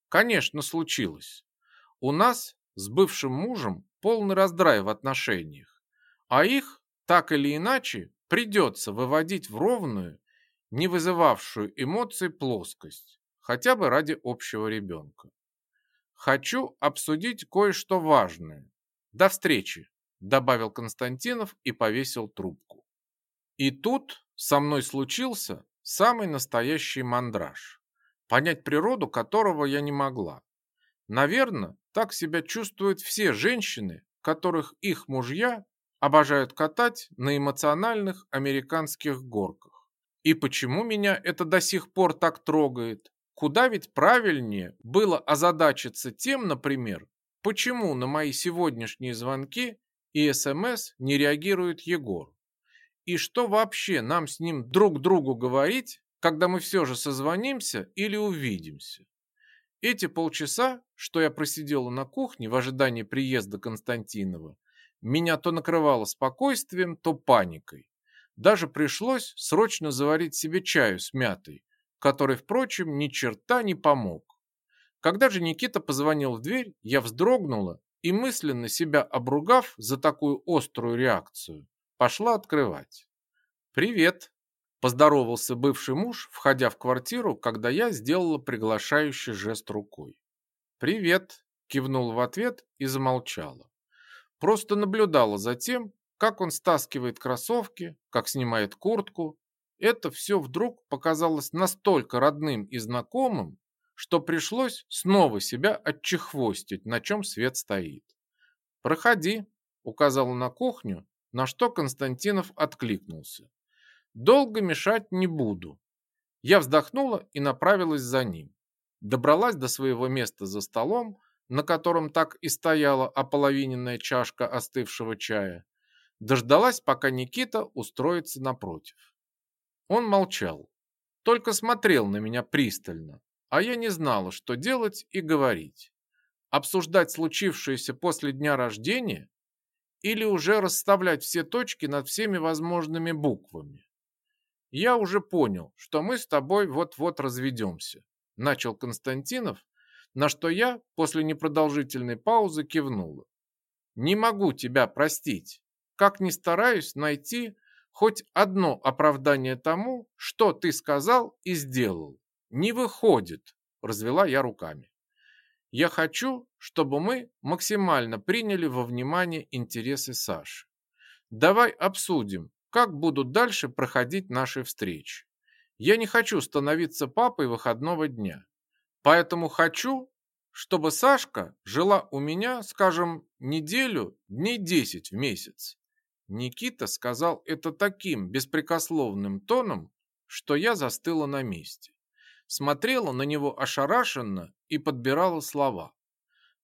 A: Конечно, случилось. У нас с бывшим мужем полный раздрай в отношениях, а их, так или иначе, придется выводить в ровную, не вызывавшую эмоций плоскость, хотя бы ради общего ребенка. Хочу обсудить кое-что важное. До встречи, добавил Константинов и повесил трубку. И тут со мной случился самый настоящий мандраж, понять природу которого я не могла. Наверное, так себя чувствуют все женщины, которых их мужья обожают катать на эмоциональных американских горках. И почему меня это до сих пор так трогает? Куда ведь правильнее было озадачиться тем, например, почему на мои сегодняшние звонки и СМС не реагирует Егор? И что вообще нам с ним друг другу говорить, когда мы все же созвонимся или увидимся? Эти полчаса, что я просидела на кухне в ожидании приезда Константинова, меня то накрывало спокойствием, то паникой. Даже пришлось срочно заварить себе чаю с мятой, который, впрочем, ни черта не помог. Когда же Никита позвонил в дверь, я вздрогнула и, мысленно себя обругав за такую острую реакцию, пошла открывать. «Привет!» – поздоровался бывший муж, входя в квартиру, когда я сделала приглашающий жест рукой. «Привет!» – кивнул в ответ и замолчала. Просто наблюдала за тем, как он стаскивает кроссовки, как снимает куртку. Это все вдруг показалось настолько родным и знакомым, что пришлось снова себя отчехвостить, на чем свет стоит. «Проходи», – указала на кухню, на что Константинов откликнулся. «Долго мешать не буду». Я вздохнула и направилась за ним. Добралась до своего места за столом, на котором так и стояла ополовиненная чашка остывшего чая. Дождалась, пока Никита устроится напротив. Он молчал, только смотрел на меня пристально, а я не знала, что делать и говорить. Обсуждать случившееся после дня рождения или уже расставлять все точки над всеми возможными буквами. Я уже понял, что мы с тобой вот-вот разведемся, начал Константинов, на что я после непродолжительной паузы кивнула. Не могу тебя простить, как ни стараюсь найти хоть одно оправдание тому, что ты сказал и сделал. Не выходит, развела я руками. Я хочу, чтобы мы максимально приняли во внимание интересы Саши. Давай обсудим, как будут дальше проходить наши встречи. Я не хочу становиться папой выходного дня. Поэтому хочу, чтобы Сашка жила у меня, скажем, неделю, дней 10 в месяц. Никита сказал это таким беспрекословным тоном, что я застыла на месте смотрела на него ошарашенно и подбирала слова.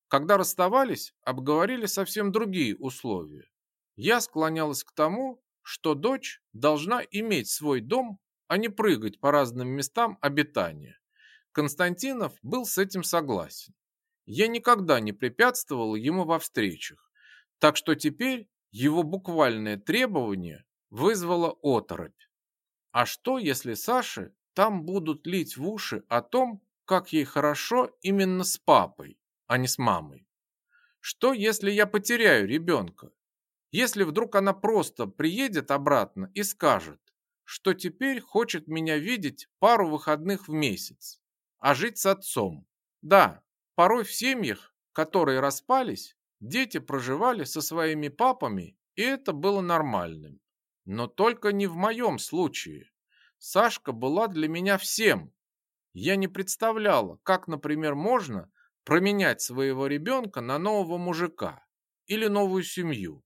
A: Когда расставались, обговорили совсем другие условия. Я склонялась к тому, что дочь должна иметь свой дом, а не прыгать по разным местам обитания. Константинов был с этим согласен. Я никогда не препятствовал ему во встречах, так что теперь его буквальное требование вызвало оторопь. А что, если Саше там будут лить в уши о том, как ей хорошо именно с папой, а не с мамой. Что, если я потеряю ребенка? Если вдруг она просто приедет обратно и скажет, что теперь хочет меня видеть пару выходных в месяц, а жить с отцом. Да, порой в семьях, которые распались, дети проживали со своими папами, и это было нормальным. Но только не в моем случае. Сашка была для меня всем. Я не представляла, как, например, можно променять своего ребенка на нового мужика или новую семью.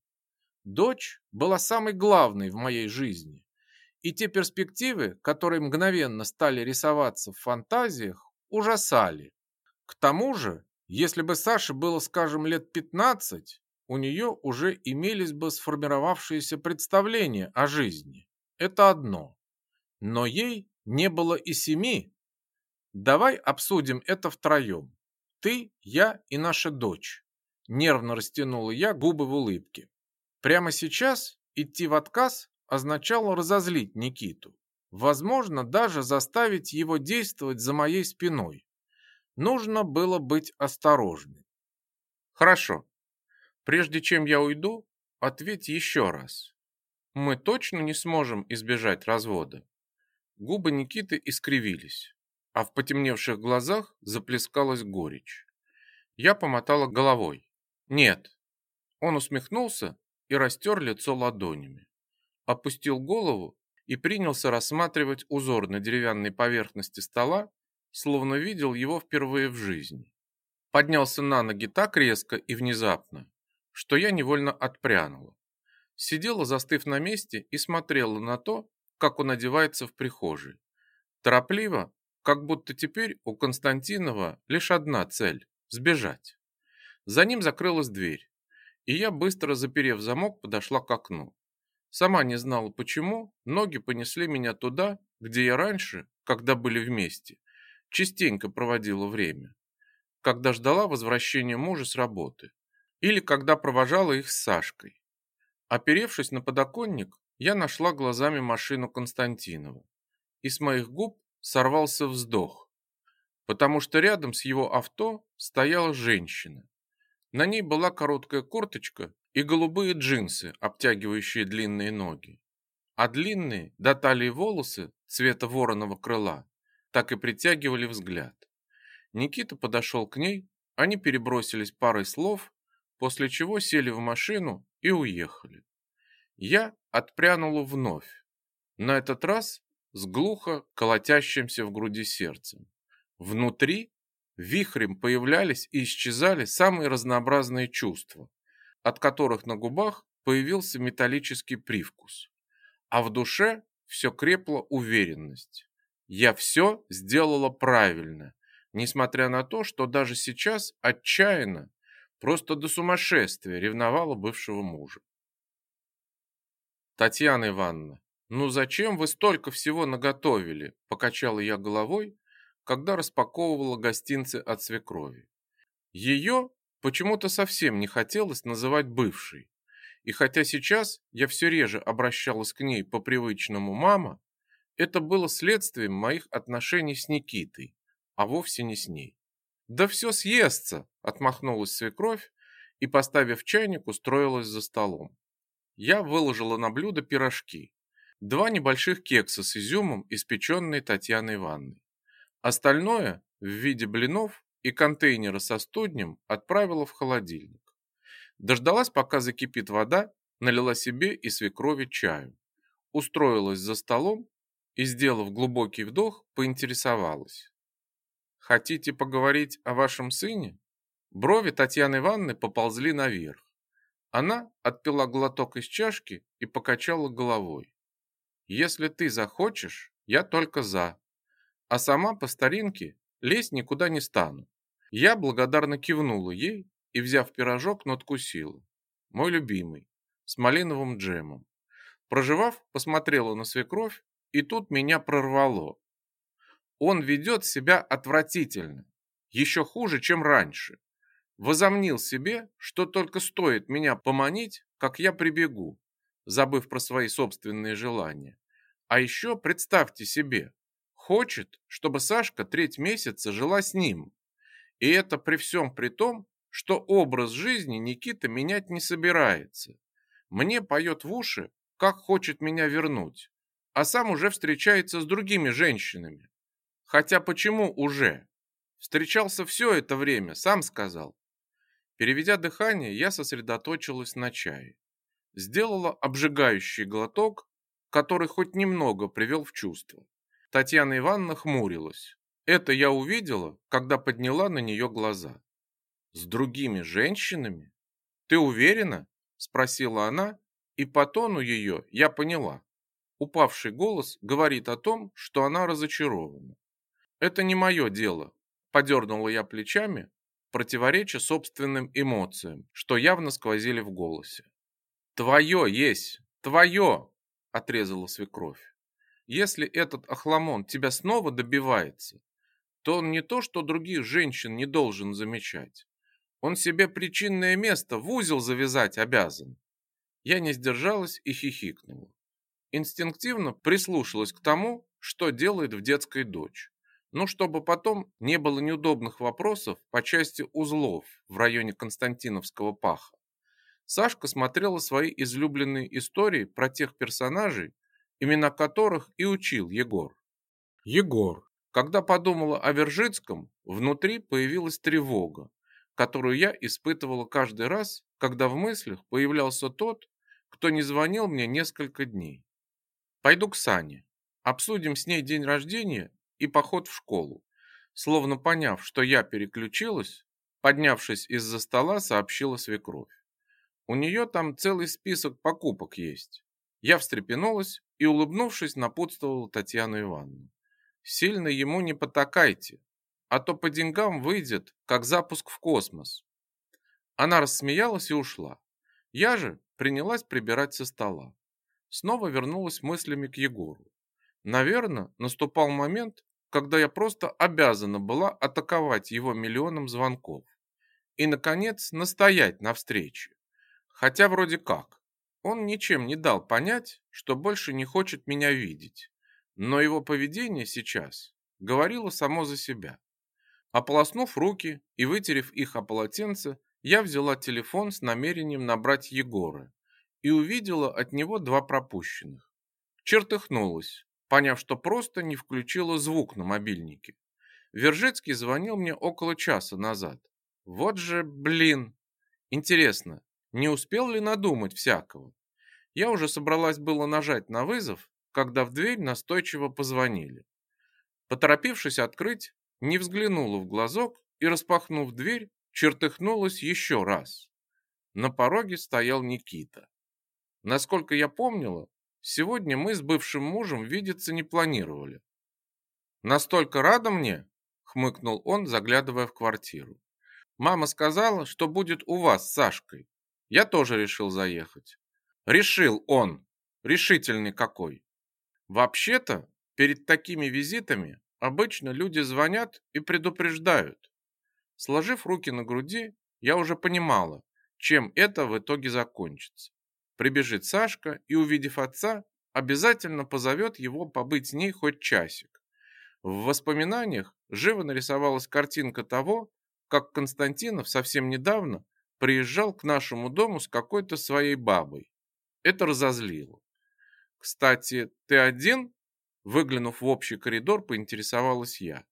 A: Дочь была самой главной в моей жизни. И те перспективы, которые мгновенно стали рисоваться в фантазиях, ужасали. К тому же, если бы Саше было, скажем, лет 15, у нее уже имелись бы сформировавшиеся представления о жизни. Это одно. Но ей не было и семи. Давай обсудим это втроем. Ты, я и наша дочь. Нервно растянула я губы в улыбке. Прямо сейчас идти в отказ означало разозлить Никиту. Возможно, даже заставить его действовать за моей спиной. Нужно было быть осторожным. Хорошо. Прежде чем я уйду, ответь еще раз. Мы точно не сможем избежать развода. Губы Никиты искривились а в потемневших глазах заплескалась горечь. Я помотала головой. «Нет». Он усмехнулся и растер лицо ладонями. Опустил голову и принялся рассматривать узор на деревянной поверхности стола, словно видел его впервые в жизни. Поднялся на ноги так резко и внезапно, что я невольно отпрянула. Сидела, застыв на месте, и смотрела на то, как он одевается в прихожей. Торопливо, как будто теперь у Константинова лишь одна цель – сбежать. За ним закрылась дверь, и я, быстро заперев замок, подошла к окну. Сама не знала почему, ноги понесли меня туда, где я раньше, когда были вместе, частенько проводила время. Когда ждала возвращения мужа с работы. Или когда провожала их с Сашкой. Оперевшись на подоконник, я нашла глазами машину Константинова. И с моих губ сорвался вздох, потому что рядом с его авто стояла женщина. На ней была короткая курточка и голубые джинсы, обтягивающие длинные ноги. А длинные до талии волосы цвета вороного крыла так и притягивали взгляд. Никита подошел к ней, они перебросились парой слов, после чего сели в машину и уехали. Я отпрянула вновь, на этот раз с глухо колотящимся в груди сердцем. Внутри вихрем появлялись и исчезали самые разнообразные чувства, от которых на губах появился металлический привкус, а в душе все крепла уверенность. Я все сделала правильно, несмотря на то, что даже сейчас отчаянно, просто до сумасшествия ревновала бывшего мужа. Татьяна Ивановна, «Ну зачем вы столько всего наготовили?» – покачала я головой, когда распаковывала гостинцы от свекрови. Ее почему-то совсем не хотелось называть бывшей. И хотя сейчас я все реже обращалась к ней по привычному «мама», это было следствием моих отношений с Никитой, а вовсе не с ней. «Да все съестся!» – отмахнулась свекровь и, поставив чайник, устроилась за столом. Я выложила на блюдо пирожки, два небольших кекса с изюмом, испеченные Татьяной Ивановной. Остальное в виде блинов и контейнера со студнем отправила в холодильник. Дождалась, пока закипит вода, налила себе и свекрови чаю. Устроилась за столом и, сделав глубокий вдох, поинтересовалась. «Хотите поговорить о вашем сыне?» Брови Татьяны Ивановны поползли наверх. Она отпила глоток из чашки и покачала головой. Если ты захочешь, я только за. А сама по старинке лезть никуда не стану. Я благодарно кивнула ей и, взяв пирожок, надкусила. Мой любимый, с малиновым джемом. Проживав, посмотрела на свекровь, и тут меня прорвало. Он ведет себя отвратительно, еще хуже, чем раньше. Возомнил себе, что только стоит меня поманить, как я прибегу, забыв про свои собственные желания. А еще представьте себе, Хочет, чтобы Сашка треть месяца жила с ним. И это при всем при том, что образ жизни Никита менять не собирается. Мне поет в уши, как хочет меня вернуть, а сам уже встречается с другими женщинами. Хотя почему уже? Встречался все это время, сам сказал. Переведя дыхание, я сосредоточилась на чае. Сделала обжигающий глоток, который хоть немного привел в чувство. Татьяна Ивановна хмурилась. Это я увидела, когда подняла на нее глаза. С другими женщинами? Ты уверена? спросила она, и по тону ее я поняла. Упавший голос говорит о том, что она разочарована. Это не мое дело, подернула я плечами, противореча собственным эмоциям, что явно сквозили в голосе. «Твое есть! Твое!» – отрезала свекровь. «Если этот охламон тебя снова добивается, то он не то, что других женщин не должен замечать. Он себе причинное место в узел завязать обязан». Я не сдержалась и хихикнула. Инстинктивно прислушалась к тому, что делает в детской дочь ну, чтобы потом не было неудобных вопросов по части узлов в районе Константиновского паха. Сашка смотрела свои излюбленные истории про тех персонажей, имена которых и учил Егор. Егор. Когда подумала о Вержицком, внутри появилась тревога, которую я испытывала каждый раз, когда в мыслях появлялся тот, кто не звонил мне несколько дней. Пойду к Сане. Обсудим с ней день рождения и поход в школу. Словно поняв, что я переключилась, поднявшись из-за стола, сообщила свекровь. У нее там целый список покупок есть. Я встрепенулась и, улыбнувшись, напутствовала Татьяну Ивановну. Сильно ему не потакайте, а то по деньгам выйдет, как запуск в космос. Она рассмеялась и ушла. Я же принялась прибирать со стола. Снова вернулась мыслями к Егору. Наверное, наступал момент, когда я просто обязана была атаковать его миллионом звонков и, наконец, настоять на встрече. Хотя вроде как. Он ничем не дал понять, что больше не хочет меня видеть. Но его поведение сейчас говорило само за себя. Ополоснув руки и вытерев их о полотенце, я взяла телефон с намерением набрать Егора и увидела от него два пропущенных. Чертыхнулась, поняв, что просто не включила звук на мобильнике. Вержецкий звонил мне около часа назад. Вот же, блин. Интересно, не успел ли надумать всякого? Я уже собралась было нажать на вызов, когда в дверь настойчиво позвонили. Поторопившись открыть, не взглянула в глазок и, распахнув дверь, чертыхнулась еще раз. На пороге стоял Никита. Насколько я помнила, Сегодня мы с бывшим мужем видеться не планировали. Настолько рада мне, хмыкнул он, заглядывая в квартиру. Мама сказала, что будет у вас с Сашкой. Я тоже решил заехать. Решил он, решительный какой. Вообще-то, перед такими визитами обычно люди звонят и предупреждают. Сложив руки на груди, я уже понимала, чем это в итоге закончится. Прибежит Сашка и, увидев отца, обязательно позовет его побыть с ней хоть часик. В воспоминаниях живо нарисовалась картинка того, как Константинов совсем недавно приезжал к нашему дому с какой-то своей бабой. Это разозлило. «Кстати, ты один?» Выглянув в общий коридор, поинтересовалась я.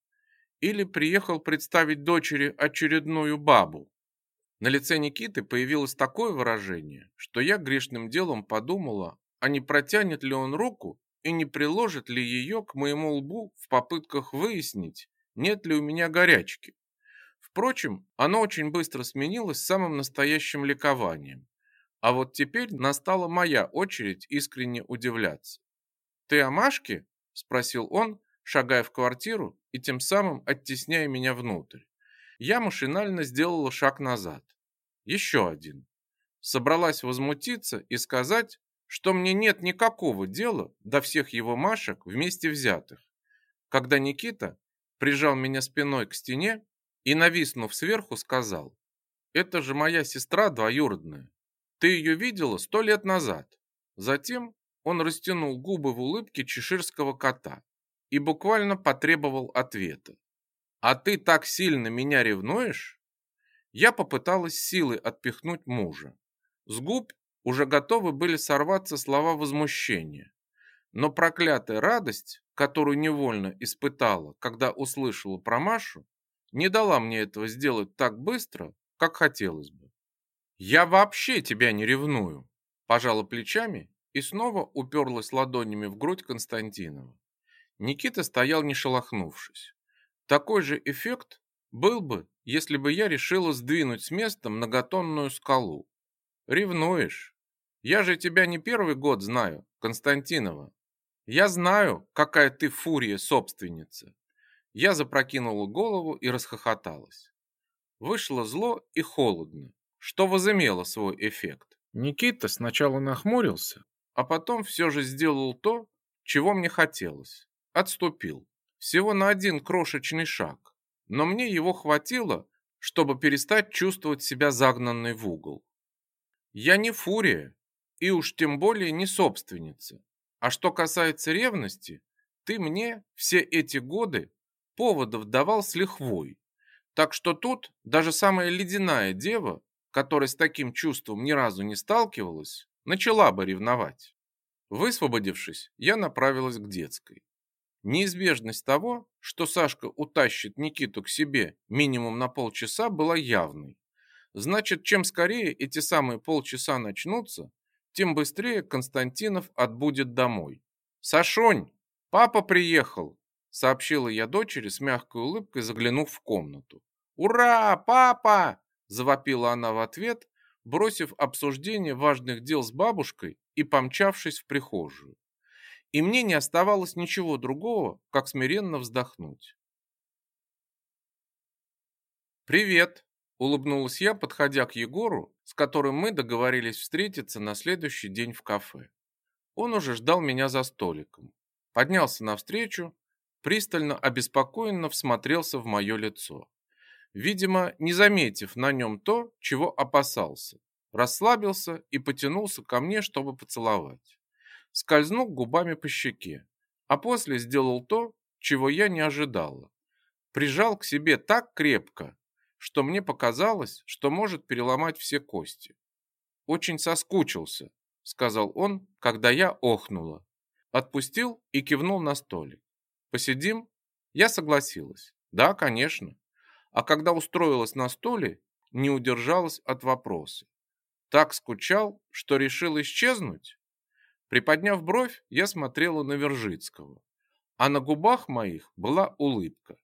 A: «Или приехал представить дочери очередную бабу?» На лице Никиты появилось такое выражение, что я грешным делом подумала, а не протянет ли он руку и не приложит ли ее к моему лбу в попытках выяснить, нет ли у меня горячки. Впрочем, оно очень быстро сменилось самым настоящим ликованием. А вот теперь настала моя очередь искренне удивляться. «Ты о Машке?» – спросил он, шагая в квартиру и тем самым оттесняя меня внутрь. Я машинально сделала шаг назад. Еще один. Собралась возмутиться и сказать, что мне нет никакого дела до всех его Машек вместе взятых. Когда Никита прижал меня спиной к стене и, нависнув сверху, сказал, «Это же моя сестра двоюродная. Ты ее видела сто лет назад». Затем он растянул губы в улыбке чеширского кота и буквально потребовал ответа. «А ты так сильно меня ревнуешь?» Я попыталась силой отпихнуть мужа. С губ уже готовы были сорваться слова возмущения. Но проклятая радость, которую невольно испытала, когда услышала про Машу, не дала мне этого сделать так быстро, как хотелось бы. «Я вообще тебя не ревную», – пожала плечами и снова уперлась ладонями в грудь Константинова. Никита стоял не шелохнувшись. Такой же эффект был бы, если бы я решила сдвинуть с места многотонную скалу. Ревнуешь? Я же тебя не первый год знаю, Константинова. Я знаю, какая ты фурия собственница. Я запрокинула голову и расхохоталась. Вышло зло и холодно, что возымело свой эффект. Никита сначала нахмурился, а потом все же сделал то, чего мне хотелось. Отступил. Всего на один крошечный шаг. Но мне его хватило, чтобы перестать чувствовать себя загнанной в угол. Я не фурия, и уж тем более не собственница. А что касается ревности, ты мне все эти годы поводов давал с лихвой. Так что тут даже самая ледяная дева, которая с таким чувством ни разу не сталкивалась, начала бы ревновать. Высвободившись, я направилась к детской. Неизбежность того, что Сашка утащит Никиту к себе минимум на полчаса, была явной. Значит, чем скорее эти самые полчаса начнутся, тем быстрее Константинов отбудет домой. «Сашонь, папа приехал!» сообщила я дочери с мягкой улыбкой, заглянув в комнату. «Ура, папа!» – завопила она в ответ, бросив обсуждение важных дел с бабушкой и помчавшись в прихожую. И мне не оставалось ничего другого, как смиренно вздохнуть. «Привет!» – улыбнулась я, подходя к Егору, с которым мы договорились встретиться на следующий день в кафе. Он уже ждал меня за столиком. Поднялся навстречу, пристально обеспокоенно всмотрелся в мое лицо. Видимо, не заметив на нем то, чего опасался, расслабился и потянулся ко мне, чтобы поцеловать. Скользнул губами по щеке, а после сделал то, чего я не ожидала. Прижал к себе так крепко, что мне показалось, что может переломать все кости. «Очень соскучился», — сказал он, когда я охнула. Отпустил и кивнул на столик. Посидим? Я согласилась. Да, конечно. А когда устроилась на стуле, не удержалась от вопроса. Так скучал, что решил исчезнуть? Приподняв бровь, я смотрела на Вержицкого. А на губах моих была улыбка.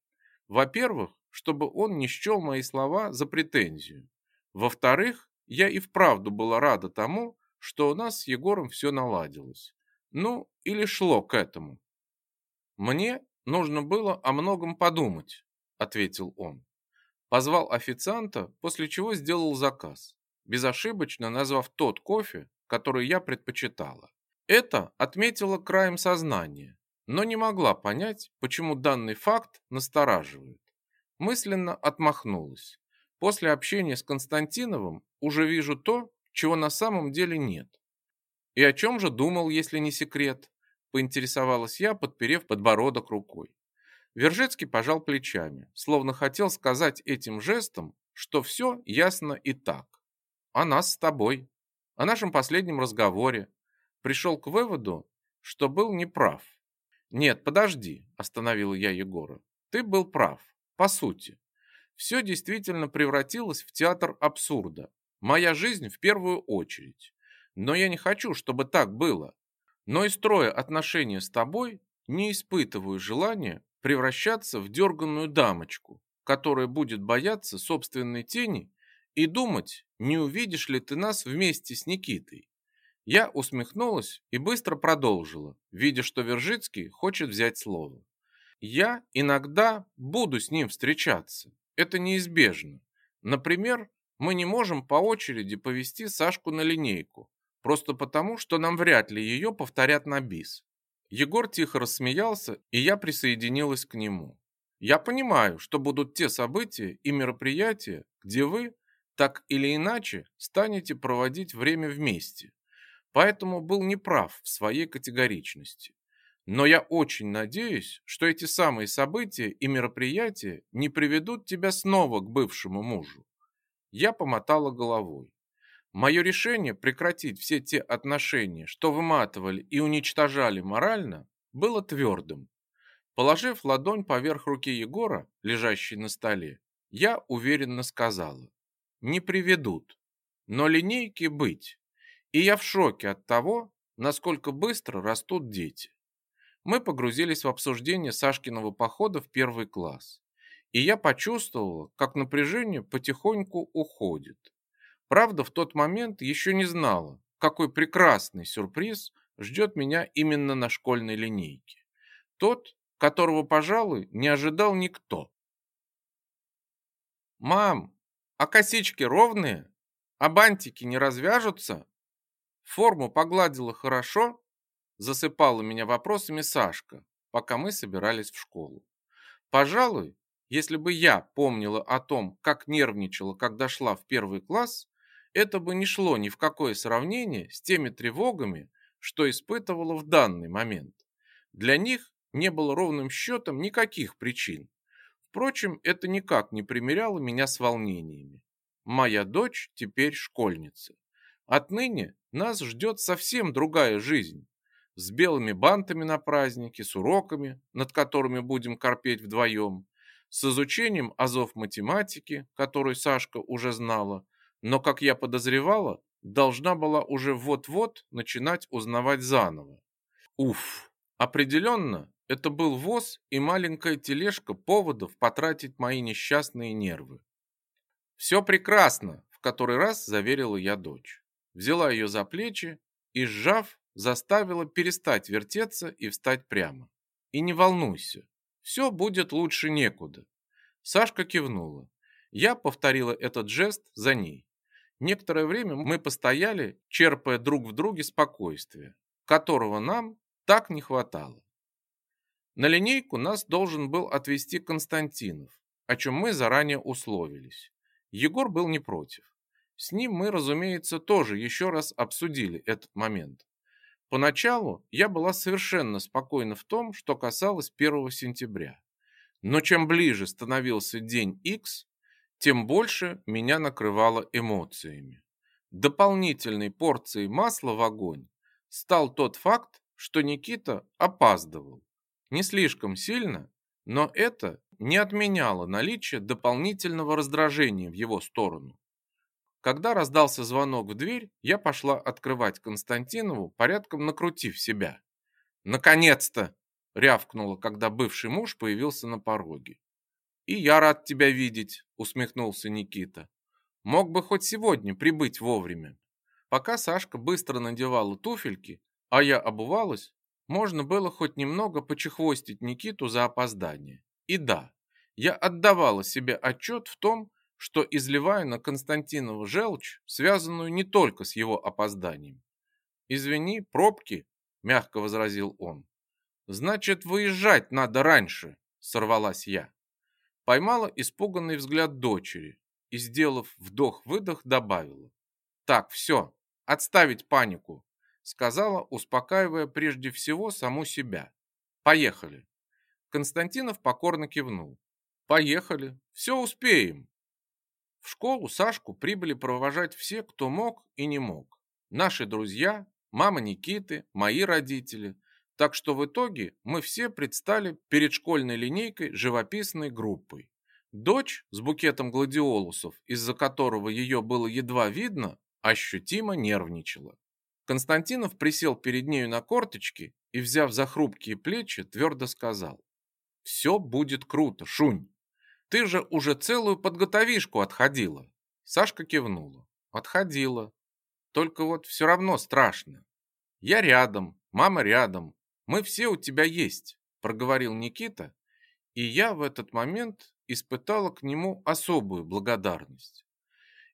A: Во-первых, чтобы он не счел мои слова за претензию. Во-вторых, я и вправду была рада тому, что у нас с Егором все наладилось. Ну, или шло к этому. «Мне нужно было о многом подумать», — ответил он. Позвал официанта, после чего сделал заказ, безошибочно назвав тот кофе, который я предпочитала. Это отметила краем сознания, но не могла понять, почему данный факт настораживает. Мысленно отмахнулась. После общения с Константиновым уже вижу то, чего на самом деле нет. И о чем же думал, если не секрет? поинтересовалась я, подперев подбородок рукой. Вержецкий пожал плечами, словно хотел сказать этим жестом, что все ясно и так. О нас с тобой, о нашем последнем разговоре. Пришел к выводу, что был неправ. Нет, подожди, остановил я Егора. Ты был прав, по сути. Все действительно превратилось в театр абсурда. Моя жизнь в первую очередь. Но я не хочу, чтобы так было. Но и строя отношения с тобой, не испытываю желания превращаться в дерганную дамочку, которая будет бояться собственной тени и думать, не увидишь ли ты нас вместе с Никитой. Я усмехнулась и быстро продолжила, видя, что Вержицкий хочет взять слово. Я иногда буду с ним встречаться. Это неизбежно. Например, мы не можем по очереди повести Сашку на линейку, Просто потому, что нам вряд ли ее повторят на бис. Егор тихо рассмеялся, и я присоединилась к нему. Я понимаю, что будут те события и мероприятия, где вы, так или иначе, станете проводить время вместе. Поэтому был неправ в своей категоричности. Но я очень надеюсь, что эти самые события и мероприятия не приведут тебя снова к бывшему мужу. Я помотала головой. Мое решение прекратить все те отношения, что выматывали и уничтожали морально, было твердым. Положив ладонь поверх руки Егора, лежащей на столе, я уверенно сказала: "Не приведут, но линейки быть". И я в шоке от того, насколько быстро растут дети. Мы погрузились в обсуждение Сашкиного похода в первый класс. И я почувствовала, как напряжение потихоньку уходит. Правда, в тот момент еще не знала, какой прекрасный сюрприз ждет меня именно на школьной линейке. Тот, которого, пожалуй, не ожидал никто. «Мам, а косички ровные? А бантики не развяжутся?» Форму погладила хорошо, засыпала меня вопросами Сашка, пока мы собирались в школу. Пожалуй, если бы я помнила о том, как нервничала, когда шла в первый класс, это бы не шло ни в какое сравнение с теми тревогами, что испытывала в данный момент. Для них не было ровным счетом никаких причин. Впрочем, это никак не примеряло меня с волнениями. Моя дочь теперь школьница. Отныне нас ждет совсем другая жизнь. С белыми бантами на празднике, с уроками, над которыми будем корпеть вдвоем, с изучением азов математики, которую Сашка уже знала, но, как я подозревала, должна была уже вот-вот начинать узнавать заново. Уф, определенно, это был воз и маленькая тележка поводов потратить мои несчастные нервы. «Все прекрасно», — в который раз заверила я дочь. Взяла ее за плечи и, сжав, заставила перестать вертеться и встать прямо. «И не волнуйся, все будет лучше некуда». Сашка кивнула. Я повторила этот жест за ней. Некоторое время мы постояли, черпая друг в друге спокойствие, которого нам так не хватало. На линейку нас должен был отвезти Константинов, о чем мы заранее условились. Егор был не против. С ним мы, разумеется, тоже еще раз обсудили этот момент. Поначалу я была совершенно спокойна в том, что касалось 1 сентября. Но чем ближе становился день X, тем больше меня накрывало эмоциями. Дополнительной порцией масла в огонь стал тот факт, что Никита опаздывал. Не слишком сильно, но это не отменяло наличие дополнительного раздражения в его сторону. Когда раздался звонок в дверь, я пошла открывать Константинову, порядком накрутив себя. «Наконец-то!» — рявкнула, когда бывший муж появился на пороге. «И я рад тебя видеть», — усмехнулся Никита. «Мог бы хоть сегодня прибыть вовремя». Пока Сашка быстро надевала туфельки, а я обувалась, можно было хоть немного почехвостить Никиту за опоздание. И да, я отдавала себе отчет в том, что изливаю на Константинова желчь, связанную не только с его опозданием. «Извини, пробки», — мягко возразил он. «Значит, выезжать надо раньше», — сорвалась я. Поймала испуганный взгляд дочери и, сделав вдох-выдох, добавила. «Так, все, отставить панику сказала, успокаивая прежде всего саму себя. Поехали. Константинов покорно кивнул. Поехали, все успеем. В школу Сашку прибыли провожать все, кто мог и не мог. Наши друзья, мама Никиты, мои родители. Так что в итоге мы все предстали перед школьной линейкой живописной группой. Дочь с букетом гладиолусов, из-за которого ее было едва видно, ощутимо нервничала. Константинов присел перед нею на корточки и, взяв за хрупкие плечи, твердо сказал. «Все будет круто, Шунь. Ты же уже целую подготовишку отходила». Сашка кивнула. «Отходила. Только вот все равно страшно. Я рядом, мама рядом. Мы все у тебя есть», проговорил Никита, и я в этот момент испытала к нему особую благодарность.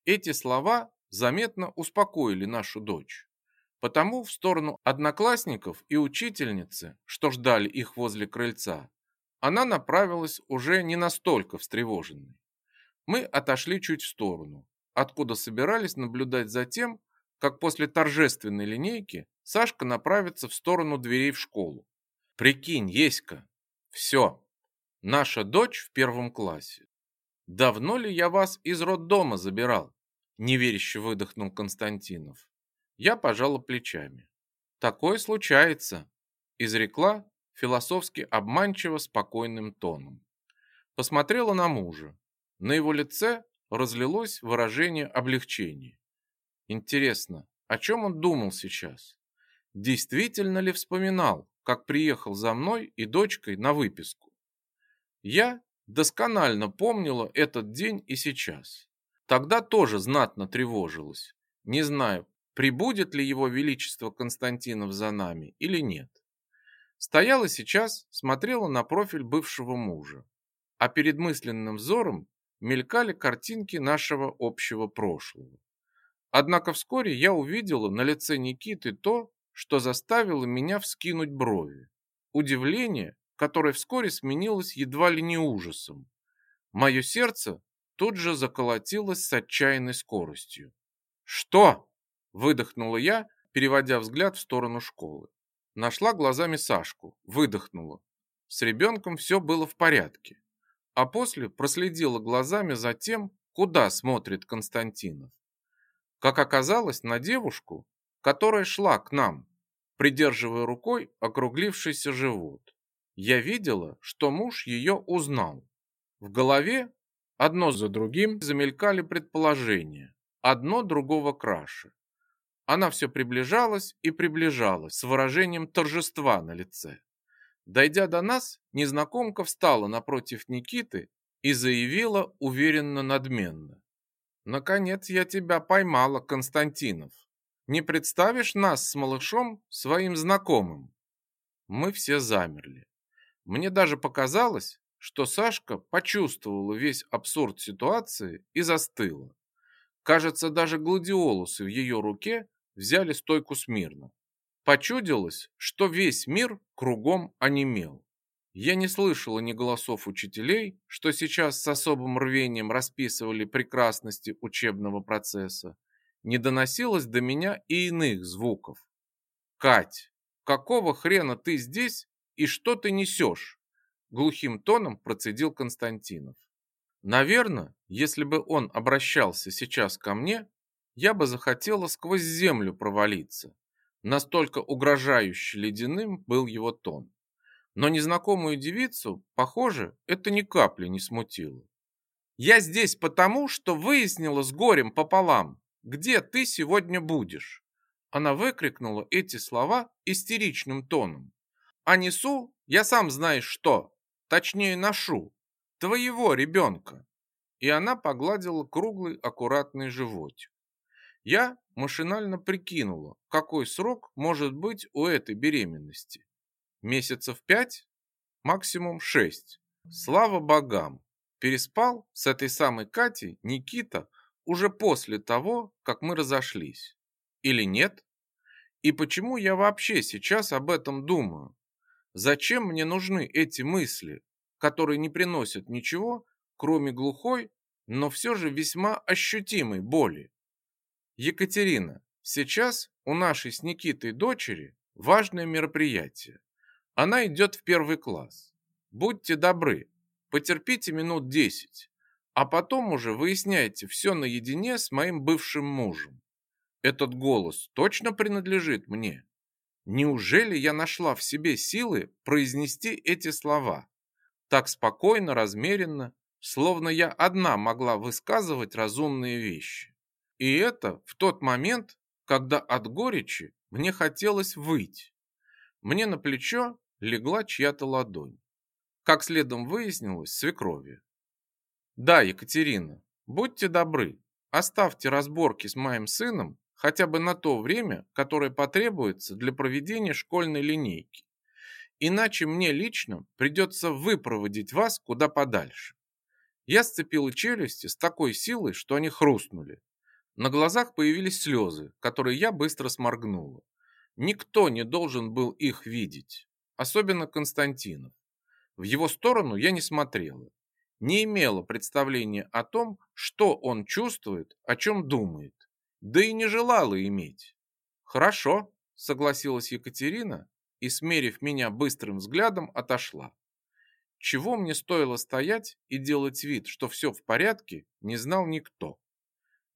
A: Эти слова заметно успокоили нашу дочь. Потому в сторону одноклассников и учительницы, что ждали их возле крыльца, она направилась уже не настолько встревоженной. Мы отошли чуть в сторону, откуда собирались наблюдать за тем, как после торжественной линейки Сашка направится в сторону дверей в школу. Прикинь, Еська, все, наша дочь в первом классе. Давно ли я вас из роддома забирал? Неверяще выдохнул Константинов. Я пожала плечами. Такое случается, изрекла философски обманчиво спокойным тоном. Посмотрела на мужа. На его лице разлилось выражение облегчения. Интересно, о чем он думал сейчас? Действительно ли вспоминал, как приехал за мной и дочкой на выписку? Я досконально помнила этот день и сейчас. Тогда тоже знатно тревожилась. Не знаю, прибудет ли его величество Константинов за нами или нет. Стояла сейчас, смотрела на профиль бывшего мужа, а перед мысленным взором мелькали картинки нашего общего прошлого. Однако вскоре я увидела на лице Никиты то, что заставило меня вскинуть брови. Удивление, которое вскоре сменилось едва ли не ужасом. Мое сердце тут же заколотилось с отчаянной скоростью. «Что?» – выдохнула я, переводя взгляд в сторону школы. Нашла глазами Сашку, выдохнула. С ребенком все было в порядке. А после проследила глазами за тем, куда смотрит Константинов. Как оказалось, на девушку, которая шла к нам, придерживая рукой округлившийся живот. Я видела, что муж ее узнал. В голове одно за другим замелькали предположения, одно другого краше. Она все приближалась и приближалась с выражением торжества на лице. Дойдя до нас, незнакомка встала напротив Никиты и заявила уверенно надменно. Наконец я тебя поймала, Константинов. Не представишь нас с малышом своим знакомым? Мы все замерли. Мне даже показалось, что Сашка почувствовала весь абсурд ситуации и застыла. Кажется, даже гладиолусы в ее руке взяли стойку смирно. Почудилось, что весь мир кругом онемел. Я не слышала ни голосов учителей, что сейчас с особым рвением расписывали прекрасности учебного процесса, не доносилось до меня и иных звуков. «Кать, какого хрена ты здесь и что ты несешь?» Глухим тоном процедил Константинов. Наверное, если бы он обращался сейчас ко мне, я бы захотела сквозь землю провалиться. Настолько угрожающе ледяным был его тон. Но незнакомую девицу, похоже, это ни капли не смутило. «Я здесь потому, что выяснила с горем пополам, где ты сегодня будешь». Она выкрикнула эти слова истеричным тоном. «А несу, я сам знаешь что, точнее ношу, твоего ребенка». И она погладила круглый аккуратный животик. Я машинально прикинула, какой срок может быть у этой беременности. Месяцев пять, максимум шесть. Слава богам, переспал с этой самой Катей Никита уже после того, как мы разошлись. Или нет? И почему я вообще сейчас об этом думаю? Зачем мне нужны эти мысли, которые не приносят ничего, кроме глухой, но все же весьма ощутимой боли? Екатерина, сейчас у нашей с Никитой дочери важное мероприятие. Она идет в первый класс. Будьте добры, потерпите минут десять, а потом уже выясняйте все наедине с моим бывшим мужем. Этот голос точно принадлежит мне. Неужели я нашла в себе силы произнести эти слова? Так спокойно, размеренно, словно я одна могла высказывать разумные вещи. И это в тот момент, когда от горечи мне хотелось выйти. Мне на плечо легла чья-то ладонь. Как следом выяснилось, свекрови. Да, Екатерина, будьте добры, оставьте разборки с моим сыном хотя бы на то время, которое потребуется для проведения школьной линейки. Иначе мне лично придется выпроводить вас куда подальше. Я сцепила челюсти с такой силой, что они хрустнули. На глазах появились слезы, которые я быстро сморгнула. Никто не должен был их видеть, особенно Константинов. В его сторону я не смотрела, не имела представления о том, что он чувствует, о чем думает, да и не желала иметь. Хорошо, согласилась Екатерина и, смерив меня быстрым взглядом, отошла. Чего мне стоило стоять и делать вид, что все в порядке, не знал никто.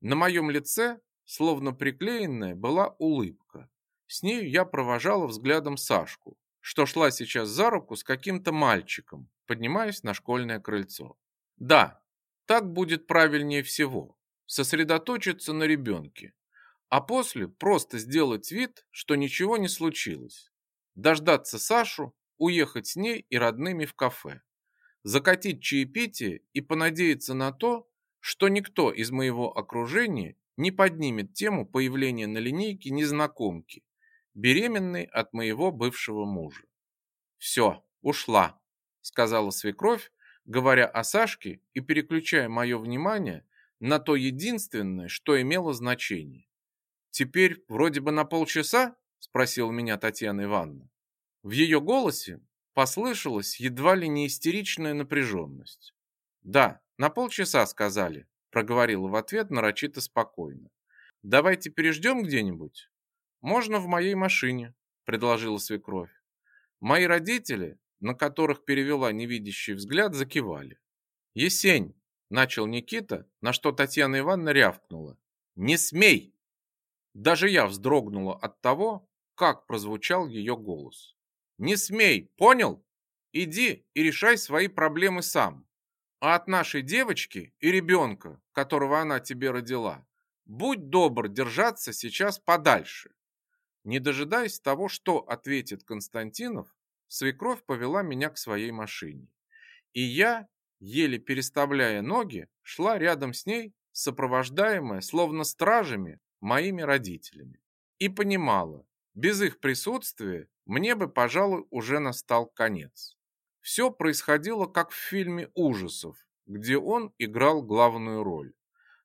A: На моем лице, словно приклеенная, была улыбка. С нею я провожала взглядом Сашку, что шла сейчас за руку с каким-то мальчиком, поднимаясь на школьное крыльцо. Да, так будет правильнее всего. Сосредоточиться на ребенке. А после просто сделать вид, что ничего не случилось. Дождаться Сашу, уехать с ней и родными в кафе. Закатить чаепитие и понадеяться на то, что никто из моего окружения не поднимет тему появления на линейке незнакомки, беременной от моего бывшего мужа. «Все, ушла», — сказала свекровь, говоря о Сашке и переключая мое внимание на то единственное, что имело значение. «Теперь вроде бы на полчаса?» — спросила меня Татьяна Ивановна. В ее голосе послышалась едва ли не истеричная напряженность. «Да, на полчаса сказали», — проговорила в ответ нарочито спокойно. «Давайте переждем где-нибудь?» «Можно в моей машине», — предложила свекровь. Мои родители, на которых перевела невидящий взгляд, закивали. «Есень!» — начал Никита, на что Татьяна Ивановна рявкнула. «Не смей!» Даже я вздрогнула от того, как прозвучал ее голос. «Не смей, понял? Иди и решай свои проблемы сам. А от нашей девочки и ребенка, которого она тебе родила, будь добр держаться сейчас подальше. Не дожидаясь того, что ответит Константинов, свекровь повела меня к своей машине. И я, еле переставляя ноги, шла рядом с ней, сопровождаемая, словно стражами, моими родителями. И понимала, без их присутствия мне бы, пожалуй, уже настал конец. Все происходило как в фильме ужасов, где он играл главную роль.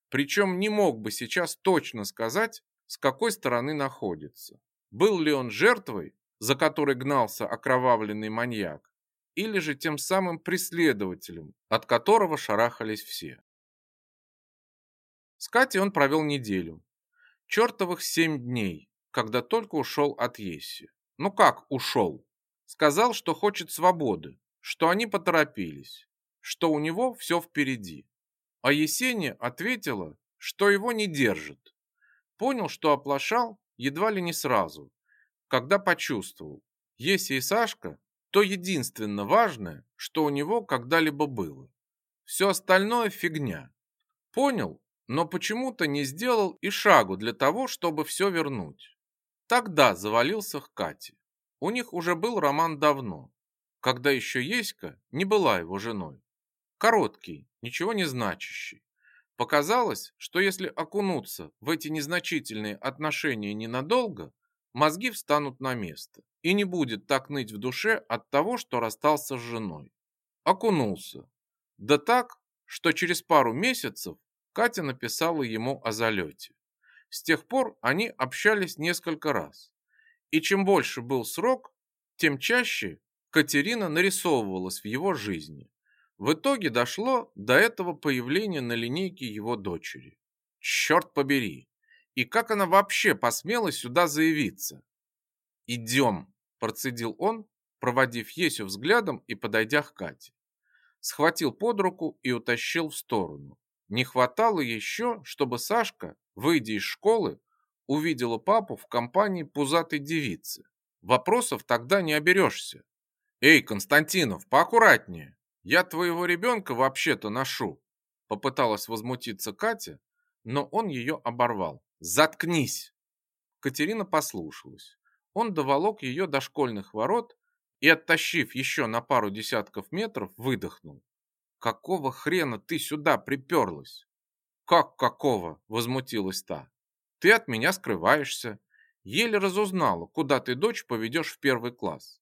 A: Причем не мог бы сейчас точно сказать, с какой стороны находится. Был ли он жертвой, за которой гнался окровавленный маньяк, или же тем самым преследователем, от которого шарахались все. С Катей он провел неделю. Чертовых семь дней, когда только ушел от Еси. Ну как ушел? Сказал, что хочет свободы, что они поторопились, что у него все впереди. А Есения ответила, что его не держит. Понял, что оплошал едва ли не сразу, когда почувствовал, если и Сашка, то единственно важное, что у него когда-либо было. Все остальное фигня. Понял, но почему-то не сделал и шагу для того, чтобы все вернуть. Тогда завалился к Кате. У них уже был роман давно, когда еще Еська не была его женой. Короткий, ничего не значащий. Показалось, что если окунуться в эти незначительные отношения ненадолго, мозги встанут на место, и не будет так ныть в душе от того, что расстался с женой. Окунулся. Да так, что через пару месяцев Катя написала ему о залете. С тех пор они общались несколько раз. И чем больше был срок, тем чаще Катерина нарисовывалась в его жизни. В итоге дошло до этого появления на линейке его дочери. Черт побери! И как она вообще посмела сюда заявиться? «Идем!» – процедил он, проводив Есю взглядом и подойдя к Кате. Схватил под руку и утащил в сторону. Не хватало еще, чтобы Сашка, выйдя из школы, увидела папу в компании пузатой девицы. Вопросов тогда не оберешься. «Эй, Константинов, поаккуратнее!» «Я твоего ребенка вообще-то ношу!» Попыталась возмутиться Катя, но он ее оборвал. «Заткнись!» Катерина послушалась. Он доволок ее до школьных ворот и, оттащив еще на пару десятков метров, выдохнул. «Какого хрена ты сюда приперлась?» «Как какого?» – возмутилась та. «Ты от меня скрываешься. Еле разузнала, куда ты дочь поведешь в первый класс».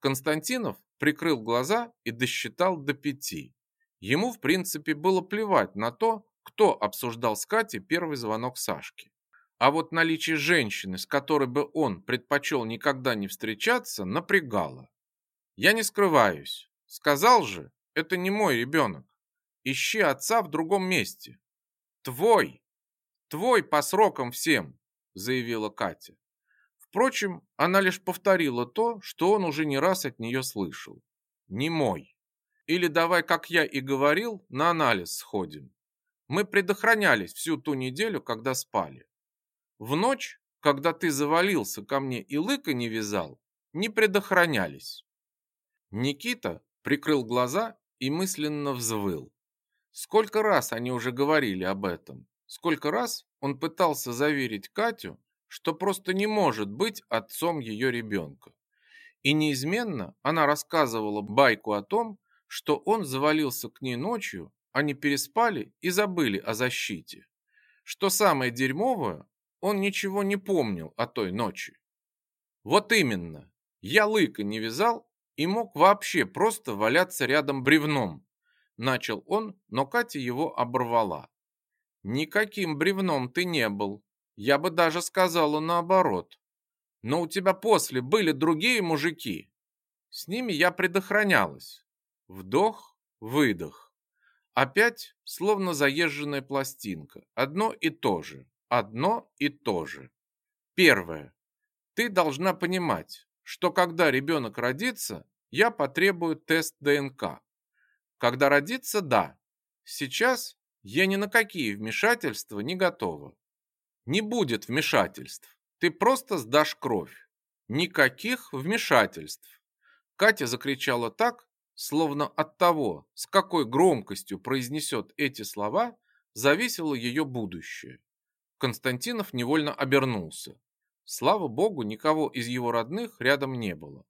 A: Константинов прикрыл глаза и досчитал до пяти. Ему, в принципе, было плевать на то, кто обсуждал с Катей первый звонок Сашки. А вот наличие женщины, с которой бы он предпочел никогда не встречаться, напрягало. «Я не скрываюсь. Сказал же, это не мой ребенок. Ищи отца в другом месте. Твой. Твой по срокам всем», заявила Катя. Впрочем, она лишь повторила то, что он уже не раз от нее слышал. Не мой. Или давай, как я и говорил, на анализ сходим. Мы предохранялись всю ту неделю, когда спали. В ночь, когда ты завалился ко мне и лыка не вязал, не предохранялись. Никита прикрыл глаза и мысленно взвыл. Сколько раз они уже говорили об этом? Сколько раз он пытался заверить Катю, что просто не может быть отцом ее ребенка. И неизменно она рассказывала байку о том, что он завалился к ней ночью, они переспали и забыли о защите. Что самое дерьмовое, он ничего не помнил о той ночи. Вот именно, я лыка не вязал и мог вообще просто валяться рядом бревном. Начал он, но Катя его оборвала. Никаким бревном ты не был. Я бы даже сказала наоборот. Но у тебя после были другие мужики. С ними я предохранялась. Вдох, выдох. Опять словно заезженная пластинка. Одно и то же. Одно и то же. Первое. Ты должна понимать, что когда ребенок родится, я потребую тест ДНК. Когда родится, да. Сейчас я ни на какие вмешательства не готова. Не будет вмешательств. Ты просто сдашь кровь. Никаких вмешательств. Катя закричала так, словно от того, с какой громкостью произнесет эти слова, зависело ее будущее. Константинов невольно обернулся. Слава богу, никого из его родных рядом не было.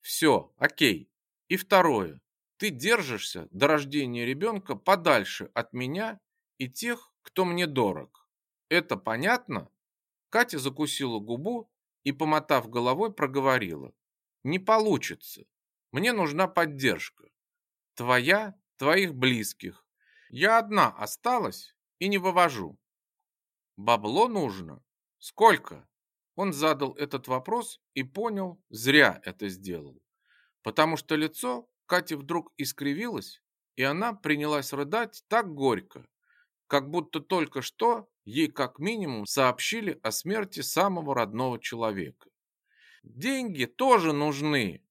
A: Все, окей. И второе. Ты держишься до рождения ребенка подальше от меня и тех, кто мне дорог. Это понятно? Катя закусила губу и, помотав головой, проговорила. Не получится. Мне нужна поддержка. Твоя, твоих близких. Я одна осталась и не вывожу. Бабло нужно? Сколько? Он задал этот вопрос и понял, зря это сделал. Потому что лицо Кате вдруг искривилась, и она принялась рыдать так горько, как будто только что ей как минимум сообщили о смерти самого родного человека. «Деньги тоже нужны!»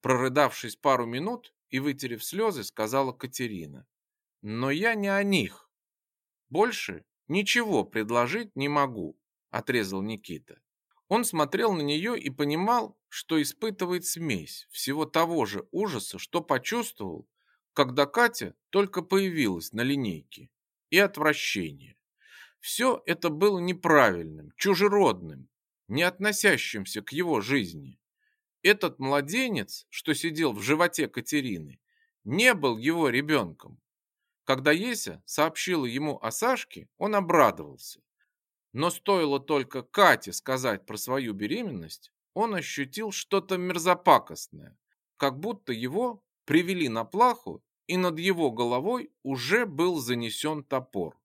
A: Прорыдавшись пару минут и вытерев слезы, сказала Катерина. «Но я не о них. Больше ничего предложить не могу», отрезал Никита. Он смотрел на нее и понимал, что испытывает смесь всего того же ужаса, что почувствовал, когда Катя только появилась на линейке, и отвращение. Все это было неправильным, чужеродным, не относящимся к его жизни. Этот младенец, что сидел в животе Катерины, не был его ребенком. Когда Еся сообщила ему о Сашке, он обрадовался. Но стоило только Кате сказать про свою беременность, он ощутил что-то мерзопакостное, как будто его привели на плаху, и над его головой уже был занесен топор.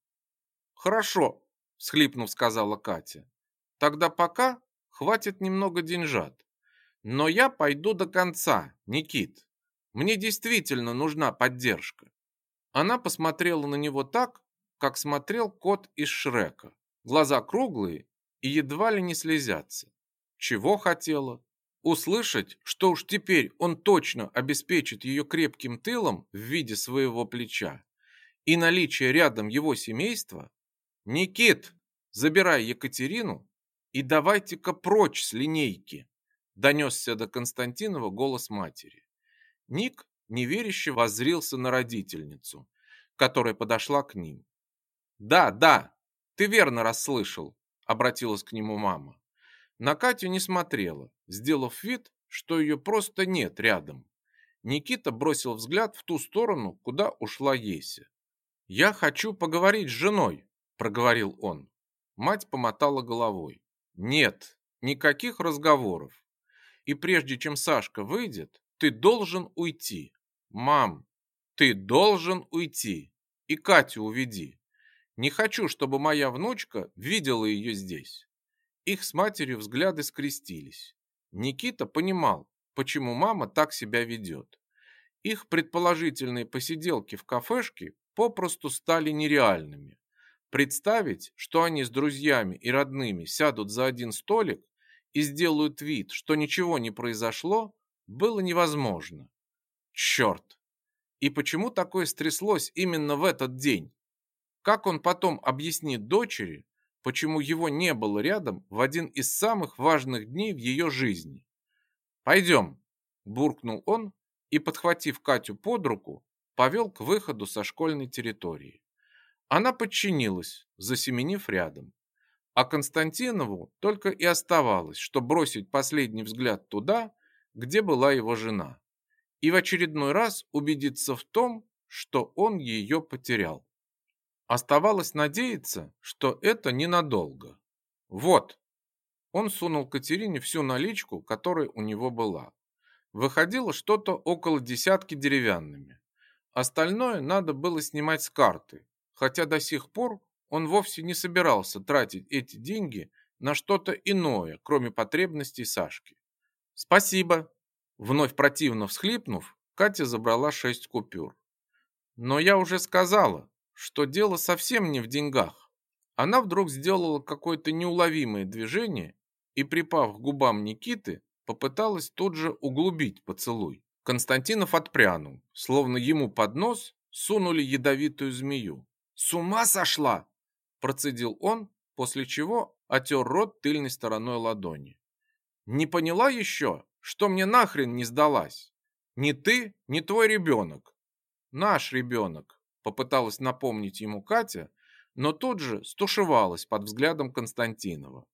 A: «Хорошо», – схлипнув, сказала Катя. «Тогда пока хватит немного деньжат. Но я пойду до конца, Никит. Мне действительно нужна поддержка». Она посмотрела на него так, как смотрел кот из Шрека. Глаза круглые и едва ли не слезятся. Чего хотела? Услышать, что уж теперь он точно обеспечит ее крепким тылом в виде своего плеча и наличие рядом его семейства? Никит, забирай Екатерину и давайте-ка прочь с линейки, донесся до Константинова голос матери. Ник неверяще воззрился на родительницу, которая подошла к ним. Да, да, ты верно расслышал, обратилась к нему мама. На Катю не смотрела, сделав вид, что ее просто нет рядом. Никита бросил взгляд в ту сторону, куда ушла Еся. «Я хочу поговорить с женой», – проговорил он. Мать помотала головой. «Нет, никаких разговоров. И прежде чем Сашка выйдет, ты должен уйти. Мам, ты должен уйти. И Катю уведи. Не хочу, чтобы моя внучка видела ее здесь. Их с матерью взгляды скрестились. Никита понимал, почему мама так себя ведет. Их предположительные посиделки в кафешке попросту стали нереальными. Представить, что они с друзьями и родными сядут за один столик и сделают вид, что ничего не произошло, было невозможно. Черт! И почему такое стряслось именно в этот день? Как он потом объяснит дочери, почему его не было рядом в один из самых важных дней в ее жизни? «Пойдем», – буркнул он и, подхватив Катю под руку, повел к выходу со школьной территории. Она подчинилась, засеменив рядом. А Константинову только и оставалось, что бросить последний взгляд туда, где была его жена, и в очередной раз убедиться в том, что он ее потерял. Оставалось надеяться, что это ненадолго. Вот. Он сунул Катерине всю наличку, которая у него была. Выходило что-то около десятки деревянными. Остальное надо было снимать с карты, хотя до сих пор он вовсе не собирался тратить эти деньги на что-то иное, кроме потребностей Сашки. «Спасибо!» Вновь противно всхлипнув, Катя забрала шесть купюр. «Но я уже сказала, что дело совсем не в деньгах. Она вдруг сделала какое-то неуловимое движение и, припав к губам Никиты, попыталась тут же углубить поцелуй. Константинов отпрянул, словно ему под нос сунули ядовитую змею. «С ума сошла!» – процедил он, после чего отер рот тыльной стороной ладони. «Не поняла еще, что мне нахрен не сдалась? Ни ты, ни твой ребенок. Наш ребенок, Попыталась напомнить ему Катя, но тут же стушевалась под взглядом Константинова.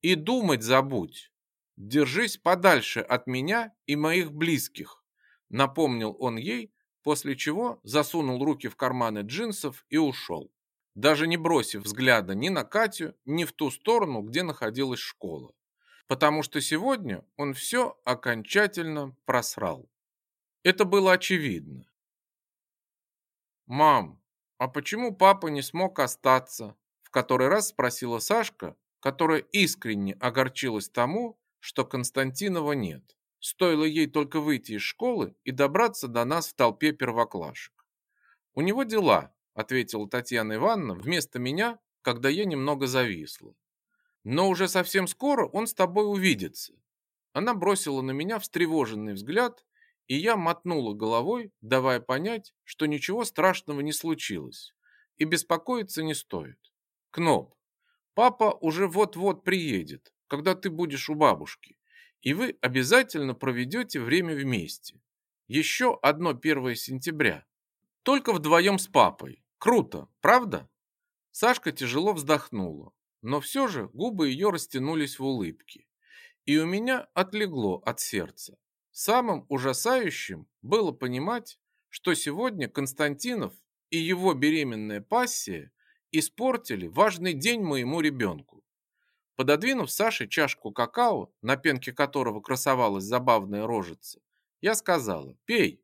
A: И думать забудь. Держись подальше от меня и моих близких, напомнил он ей, после чего засунул руки в карманы джинсов и ушел, даже не бросив взгляда ни на Катю, ни в ту сторону, где находилась школа, потому что сегодня он все окончательно просрал. Это было очевидно. «Мам, а почему папа не смог остаться?» В который раз спросила Сашка, которая искренне огорчилась тому, что Константинова нет. Стоило ей только выйти из школы и добраться до нас в толпе первоклашек. «У него дела», — ответила Татьяна Ивановна вместо меня, когда я немного зависла. «Но уже совсем скоро он с тобой увидится». Она бросила на меня встревоженный взгляд и я мотнула головой, давая понять, что ничего страшного не случилось и беспокоиться не стоит. Кноп, папа уже вот-вот приедет, когда ты будешь у бабушки, и вы обязательно проведете время вместе. Еще одно 1 сентября. Только вдвоем с папой. Круто, правда? Сашка тяжело вздохнула, но все же губы ее растянулись в улыбке. И у меня отлегло от сердца. Самым ужасающим было понимать, что сегодня Константинов и его беременная пассия испортили важный день моему ребенку. Пододвинув Саше чашку какао, на пенке которого красовалась забавная рожица, я сказала «Пей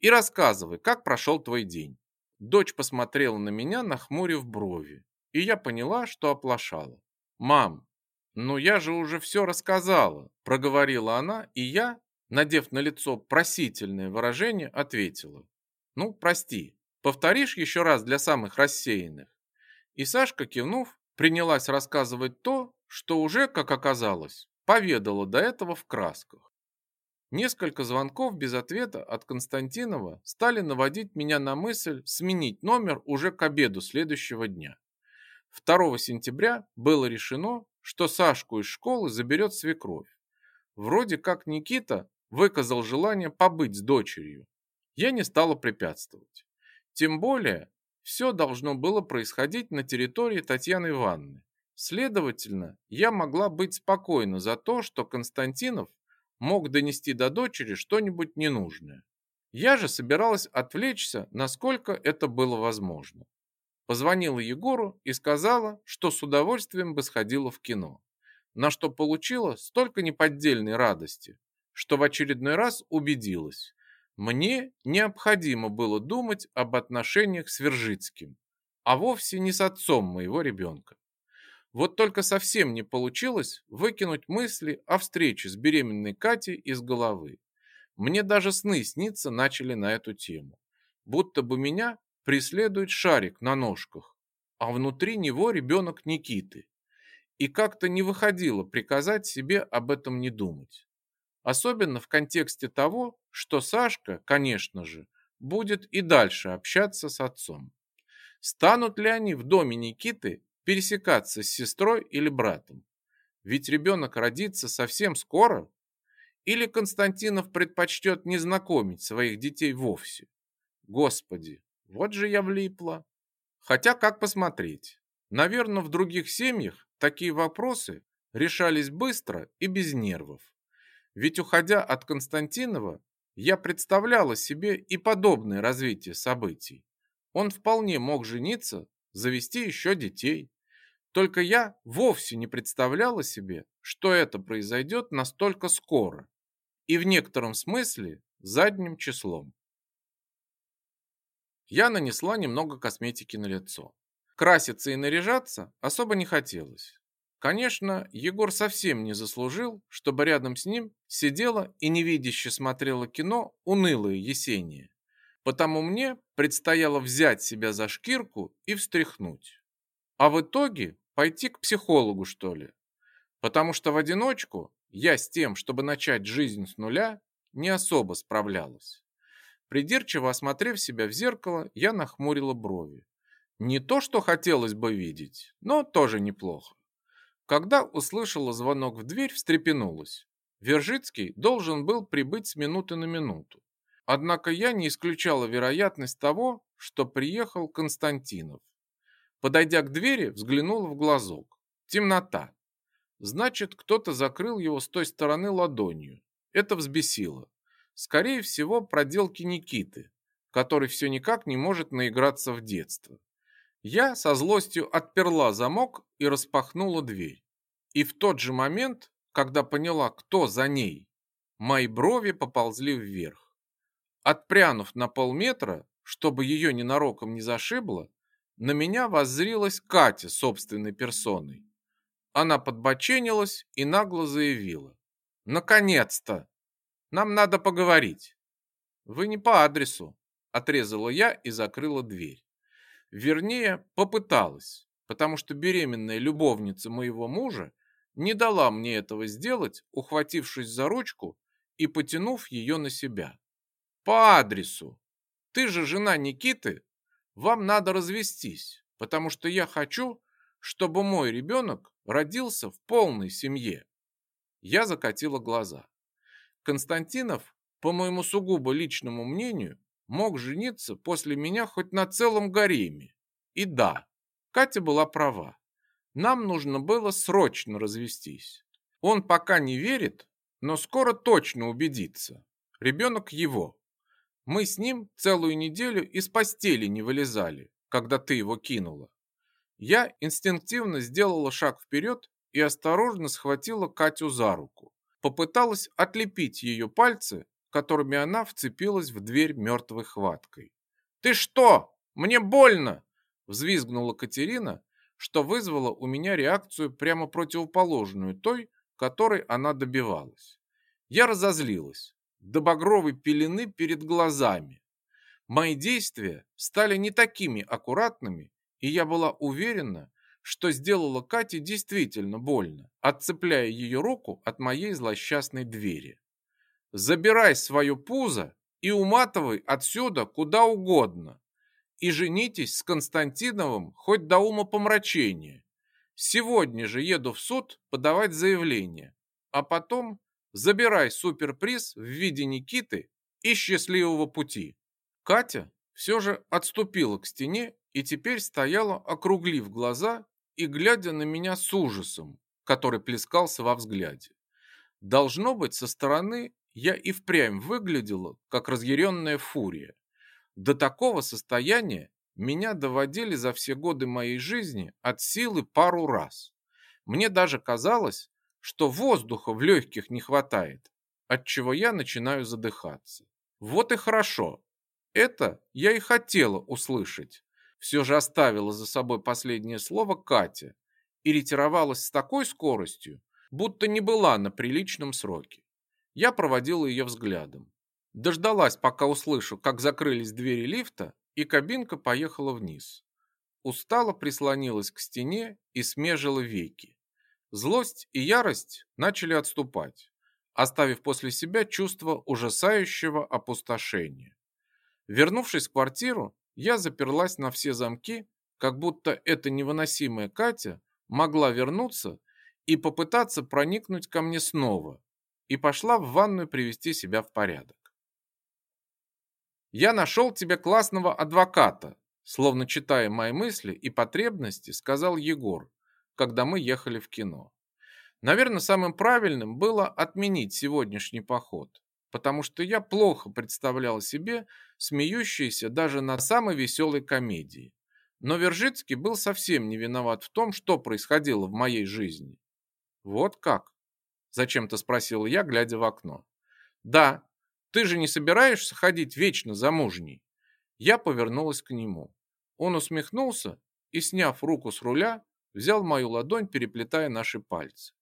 A: и рассказывай, как прошел твой день». Дочь посмотрела на меня, нахмурив брови, и я поняла, что оплошала. «Мам, ну я же уже все рассказала», – проговорила она, и я, надев на лицо просительное выражение, ответила. «Ну, прости, повторишь еще раз для самых рассеянных?» И Сашка, кивнув, принялась рассказывать то, что уже, как оказалось, поведала до этого в красках. Несколько звонков без ответа от Константинова стали наводить меня на мысль сменить номер уже к обеду следующего дня. 2 сентября было решено, что Сашку из школы заберет свекровь. Вроде как Никита выказал желание побыть с дочерью. Я не стала препятствовать. Тем более, все должно было происходить на территории Татьяны Ивановны. Следовательно, я могла быть спокойна за то, что Константинов мог донести до дочери что-нибудь ненужное. Я же собиралась отвлечься, насколько это было возможно. Позвонила Егору и сказала, что с удовольствием бы сходила в кино, на что получила столько неподдельной радости, что в очередной раз убедилась. Мне необходимо было думать об отношениях с Вержицким, а вовсе не с отцом моего ребенка. Вот только совсем не получилось выкинуть мысли о встрече с беременной Катей из головы. Мне даже сны сниться начали на эту тему. Будто бы меня преследует шарик на ножках, а внутри него ребенок Никиты. и как-то не выходило приказать себе об этом не думать. Особенно в контексте того, что Сашка, конечно же, будет и дальше общаться с отцом. Станут ли они в доме Никиты пересекаться с сестрой или братом? Ведь ребенок родится совсем скоро. Или Константинов предпочтет не знакомить своих детей вовсе? Господи, вот же я влипла. Хотя как посмотреть? Наверное, в других семьях такие вопросы решались быстро и без нервов. Ведь уходя от Константинова, я представляла себе и подобное развитие событий. Он вполне мог жениться, завести еще детей. Только я вовсе не представляла себе, что это произойдет настолько скоро и в некотором смысле задним числом. Я нанесла немного косметики на лицо. Краситься и наряжаться особо не хотелось. Конечно, Егор совсем не заслужил, чтобы рядом с ним сидела и невидяще смотрела кино унылое Есения. Потому мне предстояло взять себя за шкирку и встряхнуть. А в итоге пойти к психологу, что ли. Потому что в одиночку я с тем, чтобы начать жизнь с нуля, не особо справлялась. Придирчиво осмотрев себя в зеркало, я нахмурила брови. Не то, что хотелось бы видеть, но тоже неплохо. Когда услышала звонок в дверь, встрепенулась. Вержицкий должен был прибыть с минуты на минуту. Однако я не исключала вероятность того, что приехал Константинов. Подойдя к двери, взглянула в глазок. Темнота. Значит, кто-то закрыл его с той стороны ладонью. Это взбесило. Скорее всего, проделки Никиты, который все никак не может наиграться в детство. Я со злостью отперла замок и распахнула дверь. И в тот же момент, когда поняла, кто за ней, мои брови поползли вверх. Отпрянув на полметра, чтобы ее ненароком не зашибло, на меня воззрилась Катя собственной персоной. Она подбоченилась и нагло заявила. «Наконец-то! Нам надо поговорить!» «Вы не по адресу», — отрезала я и закрыла дверь. Вернее, попыталась, потому что беременная любовница моего мужа не дала мне этого сделать, ухватившись за ручку и потянув ее на себя. По адресу. Ты же жена Никиты. Вам надо развестись, потому что я хочу, чтобы мой ребенок родился в полной семье. Я закатила глаза. Константинов, по моему сугубо личному мнению, мог жениться после меня хоть на целом гареме. И да, Катя была права. Нам нужно было срочно развестись. Он пока не верит, но скоро точно убедится. Ребенок его. Мы с ним целую неделю из постели не вылезали, когда ты его кинула. Я инстинктивно сделала шаг вперед и осторожно схватила Катю за руку. Попыталась отлепить ее пальцы которыми она вцепилась в дверь мертвой хваткой. «Ты что? Мне больно!» взвизгнула Катерина, что вызвало у меня реакцию прямо противоположную той, которой она добивалась. Я разозлилась, до багровой пелены перед глазами. Мои действия стали не такими аккуратными, и я была уверена, что сделала Кате действительно больно, отцепляя ее руку от моей злосчастной двери. Забирай свое пузо и уматывай отсюда куда угодно. И женитесь с Константиновым хоть до ума помрачения. Сегодня же еду в суд подавать заявление. А потом забирай суперприз в виде Никиты и счастливого пути. Катя все же отступила к стене и теперь стояла, округлив глаза и глядя на меня с ужасом, который плескался во взгляде. Должно быть, со стороны я и впрямь выглядела, как разъяренная фурия. До такого состояния меня доводили за все годы моей жизни от силы пару раз. Мне даже казалось, что воздуха в легких не хватает, от чего я начинаю задыхаться. Вот и хорошо. Это я и хотела услышать. Все же оставила за собой последнее слово Катя и ретировалась с такой скоростью, будто не была на приличном сроке. Я проводила ее взглядом. Дождалась, пока услышу, как закрылись двери лифта, и кабинка поехала вниз. Устало прислонилась к стене и смежила веки. Злость и ярость начали отступать, оставив после себя чувство ужасающего опустошения. Вернувшись в квартиру, я заперлась на все замки, как будто эта невыносимая Катя могла вернуться и попытаться проникнуть ко мне снова, и пошла в ванную привести себя в порядок. «Я нашел тебе классного адвоката», словно читая мои мысли и потребности, сказал Егор, когда мы ехали в кино. Наверное, самым правильным было отменить сегодняшний поход, потому что я плохо представлял себе смеющийся даже на самой веселой комедии. Но Вержицкий был совсем не виноват в том, что происходило в моей жизни. Вот как? Зачем-то спросил я, глядя в окно. Да, ты же не собираешься ходить вечно замужней? Я повернулась к нему. Он усмехнулся и, сняв руку с руля, взял мою ладонь, переплетая наши пальцы.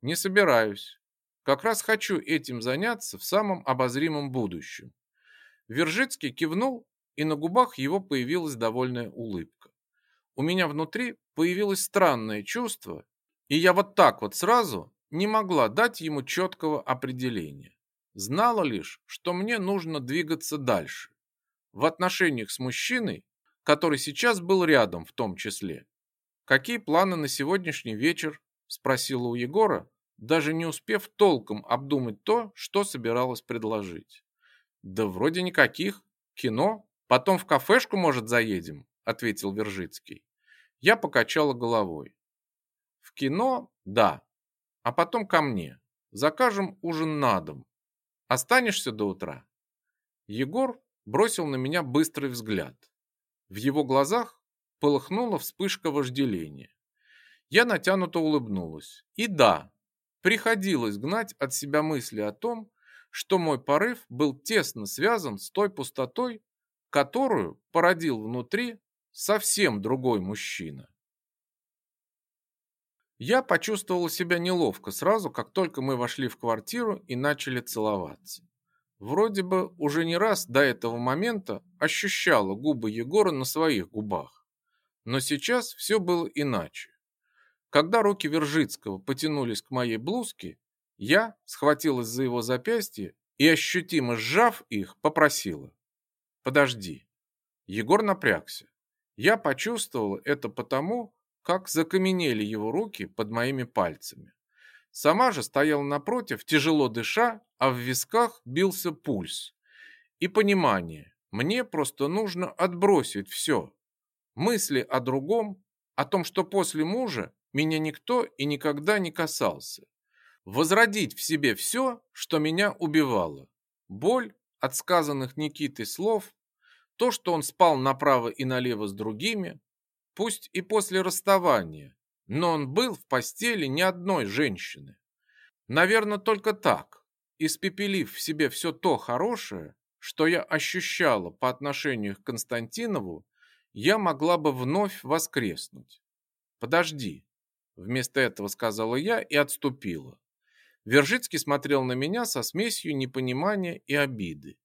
A: Не собираюсь. Как раз хочу этим заняться в самом обозримом будущем. Вержицкий кивнул, и на губах его появилась довольная улыбка. У меня внутри появилось странное чувство, и я вот так вот сразу не могла дать ему четкого определения. Знала лишь, что мне нужно двигаться дальше. В отношениях с мужчиной, который сейчас был рядом в том числе. «Какие планы на сегодняшний вечер?» – спросила у Егора, даже не успев толком обдумать то, что собиралась предложить. «Да вроде никаких. Кино. Потом в кафешку, может, заедем?» – ответил Вержицкий. Я покачала головой. «В кино? Да. А потом ко мне. Закажем ужин на дом. Останешься до утра?» Егор бросил на меня быстрый взгляд. В его глазах полыхнула вспышка вожделения. Я натянуто улыбнулась. И да, приходилось гнать от себя мысли о том, что мой порыв был тесно связан с той пустотой, которую породил внутри совсем другой мужчина. Я почувствовала себя неловко сразу, как только мы вошли в квартиру и начали целоваться. Вроде бы уже не раз до этого момента ощущала губы Егора на своих губах. Но сейчас все было иначе. Когда руки Вержицкого потянулись к моей блузке, я схватилась за его запястье и, ощутимо сжав их, попросила. «Подожди». Егор напрягся. Я почувствовала это потому, как закаменели его руки под моими пальцами. Сама же стояла напротив, тяжело дыша, а в висках бился пульс. И понимание, мне просто нужно отбросить все. Мысли о другом, о том, что после мужа меня никто и никогда не касался. Возродить в себе все, что меня убивало. Боль от сказанных Никитой слов, то, что он спал направо и налево с другими, пусть и после расставания, но он был в постели ни одной женщины. Наверное, только так, испепелив в себе все то хорошее, что я ощущала по отношению к Константинову, я могла бы вновь воскреснуть. Подожди, вместо этого сказала я и отступила. Вержицкий смотрел на меня со смесью непонимания и обиды.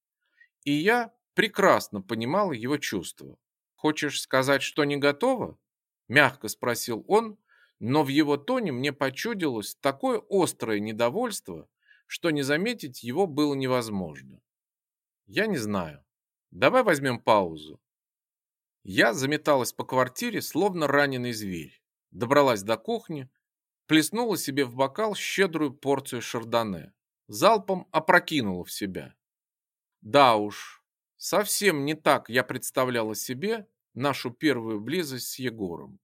A: И я прекрасно понимала его чувства. «Хочешь сказать, что не готова?» Мягко спросил он, но в его тоне мне почудилось такое острое недовольство, что не заметить его было невозможно. Я не знаю. Давай возьмем паузу. Я заметалась по квартире, словно раненый зверь. Добралась до кухни, плеснула себе в бокал щедрую порцию шардоне. Залпом опрокинула в себя. Да уж, совсем не так я представляла себе нашу первую близость с Егором.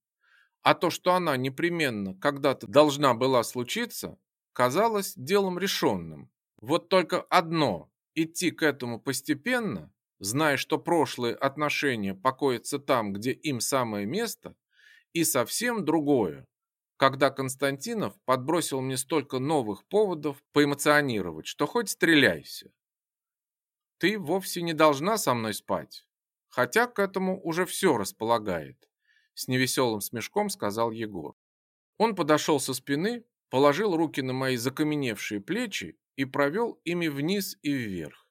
A: А то, что она непременно когда-то должна была случиться, казалось делом решенным. Вот только одно – идти к этому постепенно, зная, что прошлые отношения покоятся там, где им самое место, и совсем другое, когда Константинов подбросил мне столько новых поводов поэмоционировать, что хоть стреляйся. Ты вовсе не должна со мной спать, хотя к этому уже все располагает с невеселым смешком сказал Егор. Он подошел со спины, положил руки на мои закаменевшие плечи и провел ими вниз и вверх.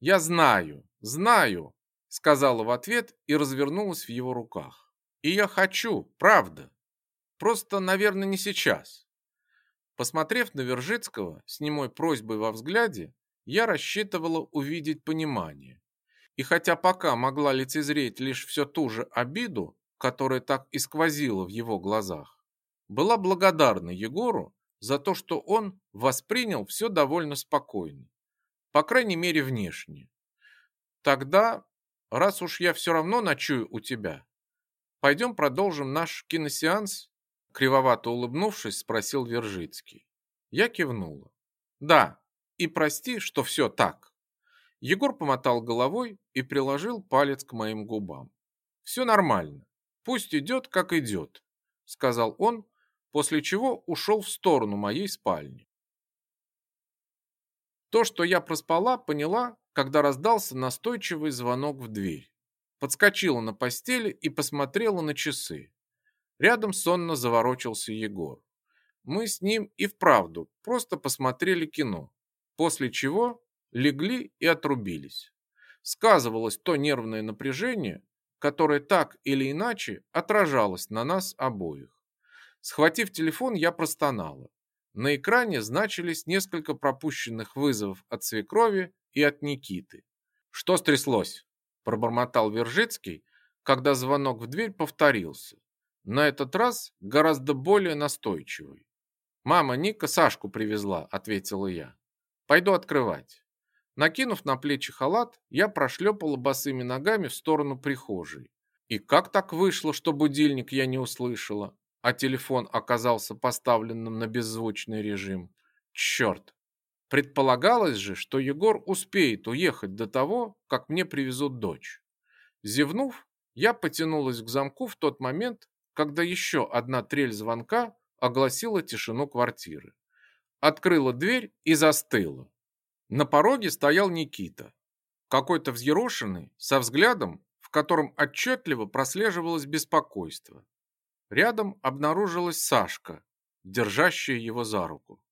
A: «Я знаю, знаю», — сказала в ответ и развернулась в его руках. «И я хочу, правда. Просто, наверное, не сейчас. Посмотрев на Вержицкого с немой просьбой во взгляде, я рассчитывала увидеть понимание. И хотя пока могла лицезреть лишь все ту же обиду, которая так и сквозила в его глазах, была благодарна Егору за то, что он воспринял все довольно спокойно, по крайней мере внешне. Тогда, раз уж я все равно ночую у тебя, пойдем продолжим наш киносеанс? Кривовато улыбнувшись, спросил Вержицкий. Я кивнула. Да, и прости, что все так. Егор помотал головой и приложил палец к моим губам. Все нормально. Пусть идет, как идет, сказал он, после чего ушел в сторону моей спальни. То, что я проспала, поняла, когда раздался настойчивый звонок в дверь. Подскочила на постели и посмотрела на часы. Рядом сонно заворочился Егор. Мы с ним и вправду просто посмотрели кино, после чего легли и отрубились. Сказывалось то нервное напряжение, которое так или иначе отражалось на нас обоих. Схватив телефон, я простонала. На экране значились несколько пропущенных вызовов от свекрови и от Никиты. «Что стряслось?» – пробормотал Вержицкий, когда звонок в дверь повторился. На этот раз гораздо более настойчивый. «Мама Ника Сашку привезла», – ответила я. «Пойду открывать». Накинув на плечи халат, я прошлепала босыми ногами в сторону прихожей. И как так вышло, что будильник я не услышала? а телефон оказался поставленным на беззвучный режим. Черт! Предполагалось же, что Егор успеет уехать до того, как мне привезут дочь. Зевнув, я потянулась к замку в тот момент, когда еще одна трель звонка огласила тишину квартиры. Открыла дверь и застыла. На пороге стоял Никита, какой-то взъерошенный, со взглядом, в котором отчетливо прослеживалось беспокойство. Рядом обнаружилась Сашка, держащая его за руку.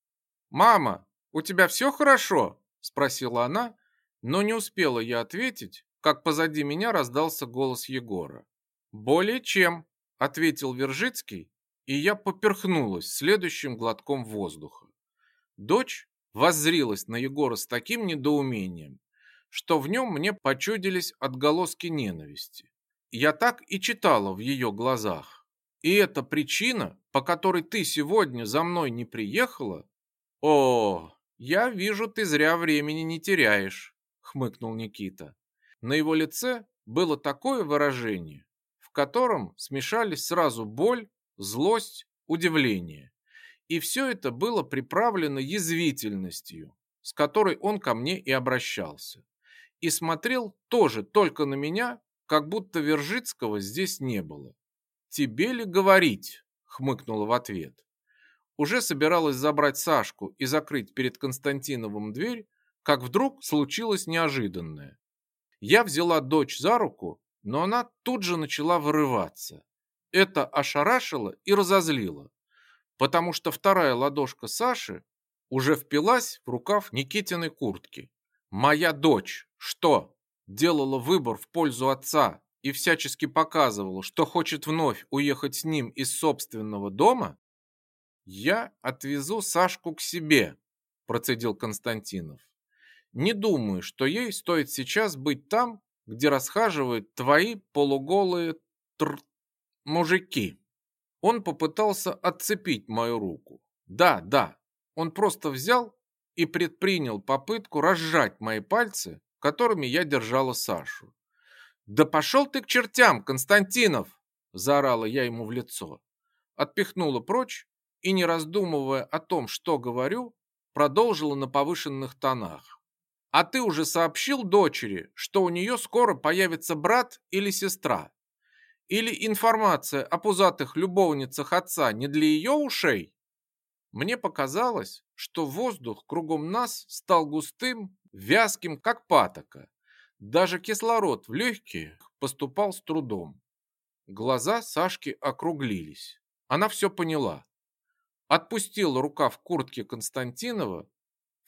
A: «Мама, у тебя все хорошо?» – спросила она, но не успела я ответить, как позади меня раздался голос Егора. «Более чем», – ответил Вержицкий, и я поперхнулась следующим глотком воздуха. Дочь воззрилась на Егора с таким недоумением, что в нем мне почудились отголоски ненависти. Я так и читала в ее глазах. И это причина, по которой ты сегодня за мной не приехала? О, я вижу, ты зря времени не теряешь, хмыкнул Никита. На его лице было такое выражение, в котором смешались сразу боль, злость, удивление. И все это было приправлено язвительностью, с которой он ко мне и обращался. И смотрел тоже только на меня, как будто Вержицкого здесь не было. «Тебе ли говорить?» — хмыкнула в ответ. Уже собиралась забрать Сашку и закрыть перед Константиновым дверь, как вдруг случилось неожиданное. Я взяла дочь за руку, но она тут же начала вырываться. Это ошарашило и разозлило, потому что вторая ладошка Саши уже впилась в рукав Никитиной куртки. Моя дочь что, делала выбор в пользу отца и всячески показывала, что хочет вновь уехать с ним из собственного дома, я отвезу Сашку к себе, процедил Константинов. Не думаю, что ей стоит сейчас быть там, где расхаживают твои полуголые тр... мужики. Он попытался отцепить мою руку. Да, да, он просто взял и предпринял попытку разжать мои пальцы, которыми я держала Сашу. «Да пошел ты к чертям, Константинов!» – заорала я ему в лицо. Отпихнула прочь и, не раздумывая о том, что говорю, продолжила на повышенных тонах. «А ты уже сообщил дочери, что у нее скоро появится брат или сестра? Или информация о пузатых любовницах отца не для ее ушей?» Мне показалось, что воздух кругом нас стал густым, вязким, как патока. Даже кислород в легкие поступал с трудом. Глаза Сашки округлились. Она все поняла. Отпустила рукав куртки Константинова,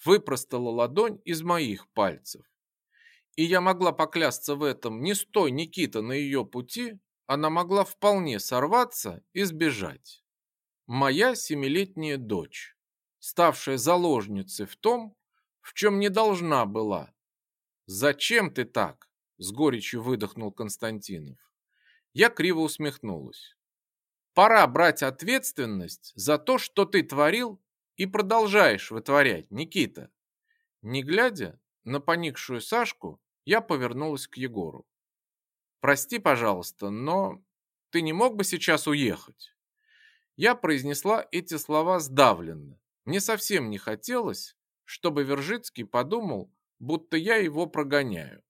A: выпростала ладонь из моих пальцев. И я могла поклясться в этом, не стой Никита на ее пути, она могла вполне сорваться и сбежать. Моя семилетняя дочь. ставшая заложницей в том, в чем не должна была. «Зачем ты так?» – с горечью выдохнул Константинов. Я криво усмехнулась. «Пора брать ответственность за то, что ты творил и продолжаешь вытворять, Никита». Не глядя на поникшую Сашку, я повернулась к Егору. «Прости, пожалуйста, но ты не мог бы сейчас уехать?» Я произнесла эти слова сдавленно. Мне совсем не хотелось, чтобы Вержицкий подумал, будто я его прогоняю.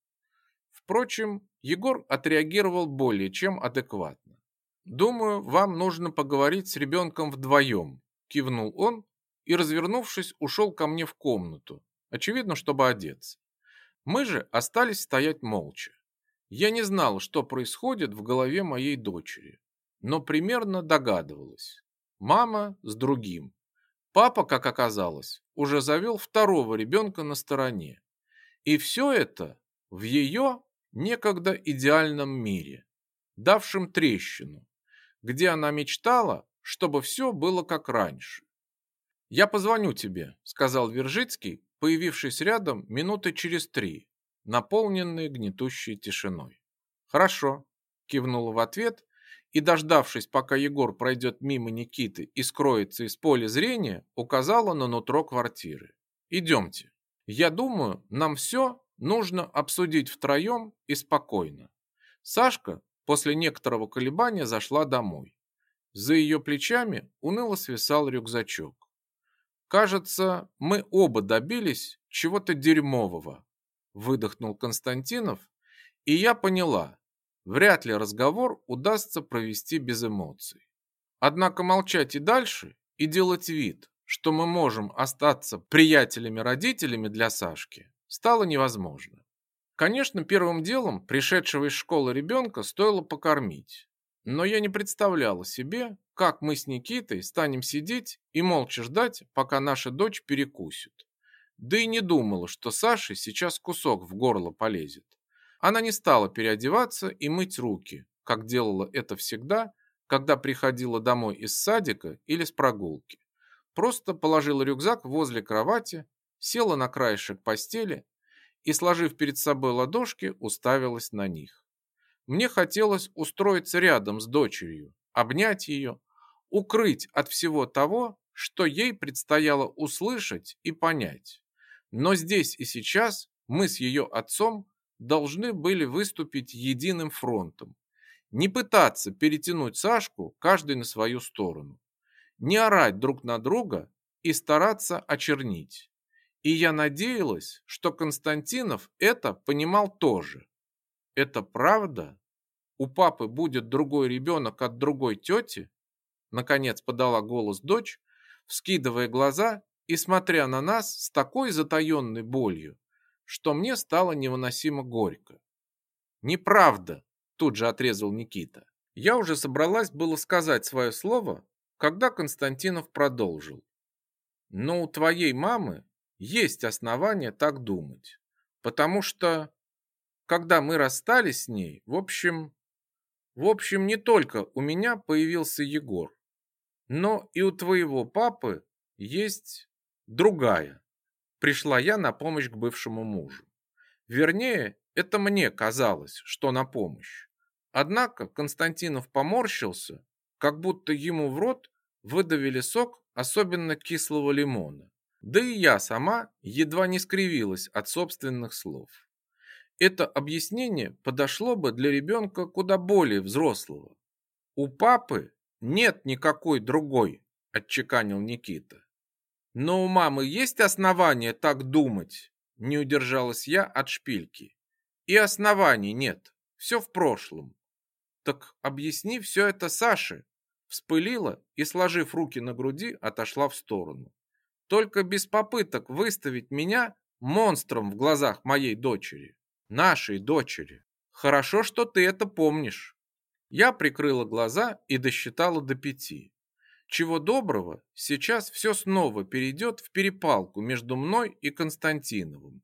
A: Впрочем, Егор отреагировал более чем адекватно. «Думаю, вам нужно поговорить с ребенком вдвоем», кивнул он и, развернувшись, ушел ко мне в комнату, очевидно, чтобы одеться. Мы же остались стоять молча. Я не знал, что происходит в голове моей дочери, но примерно догадывалась. Мама с другим. Папа, как оказалось, уже завел второго ребенка на стороне. И все это в ее некогда идеальном мире, давшем трещину, где она мечтала, чтобы все было как раньше. «Я позвоню тебе», — сказал Вержицкий, появившись рядом минуты через три, наполненные гнетущей тишиной. «Хорошо», — кивнула в ответ и, дождавшись, пока Егор пройдет мимо Никиты и скроется из поля зрения, указала на нутро квартиры. «Идемте. Я думаю, нам все нужно обсудить втроем и спокойно». Сашка после некоторого колебания зашла домой. За ее плечами уныло свисал рюкзачок. Кажется, мы оба добились чего-то дерьмового, выдохнул Константинов, и я поняла, вряд ли разговор удастся провести без эмоций. Однако молчать и дальше, и делать вид, что мы можем остаться приятелями-родителями для Сашки, стало невозможно. Конечно, первым делом пришедшего из школы ребенка стоило покормить, но я не представляла себе, как мы с Никитой станем сидеть и молча ждать, пока наша дочь перекусит. Да и не думала, что Саше сейчас кусок в горло полезет. Она не стала переодеваться и мыть руки, как делала это всегда, когда приходила домой из садика или с прогулки. Просто положила рюкзак возле кровати, села на краешек постели и, сложив перед собой ладошки, уставилась на них. Мне хотелось устроиться рядом с дочерью, обнять ее, укрыть от всего того, что ей предстояло услышать и понять. Но здесь и сейчас мы с ее отцом должны были выступить единым фронтом. Не пытаться перетянуть Сашку каждый на свою сторону. Не орать друг на друга и стараться очернить. И я надеялась, что Константинов это понимал тоже. Это правда? У папы будет другой ребенок от другой тети? Наконец подала голос дочь, вскидывая глаза и смотря на нас с такой затаенной болью, что мне стало невыносимо горько. «Неправда!» – тут же отрезал Никита. Я уже собралась было сказать свое слово, когда Константинов продолжил. «Но у твоей мамы есть основания так думать, потому что, когда мы расстались с ней, в общем, в общем, не только у меня появился Егор. Но и у твоего папы есть другая. Пришла я на помощь к бывшему мужу. Вернее, это мне казалось, что на помощь. Однако Константинов поморщился, как будто ему в рот выдавили сок особенно кислого лимона. Да и я сама едва не скривилась от собственных слов. Это объяснение подошло бы для ребенка куда более взрослого. У папы нет никакой другой, отчеканил Никита. Но у мамы есть основания так думать, не удержалась я от шпильки. И оснований нет, все в прошлом. Так объясни все это Саше. Вспылила и, сложив руки на груди, отошла в сторону. Только без попыток выставить меня монстром в глазах моей дочери, нашей дочери. Хорошо, что ты это помнишь. Я прикрыла глаза и досчитала до пяти. Чего доброго, сейчас все снова перейдет в перепалку между мной и Константиновым.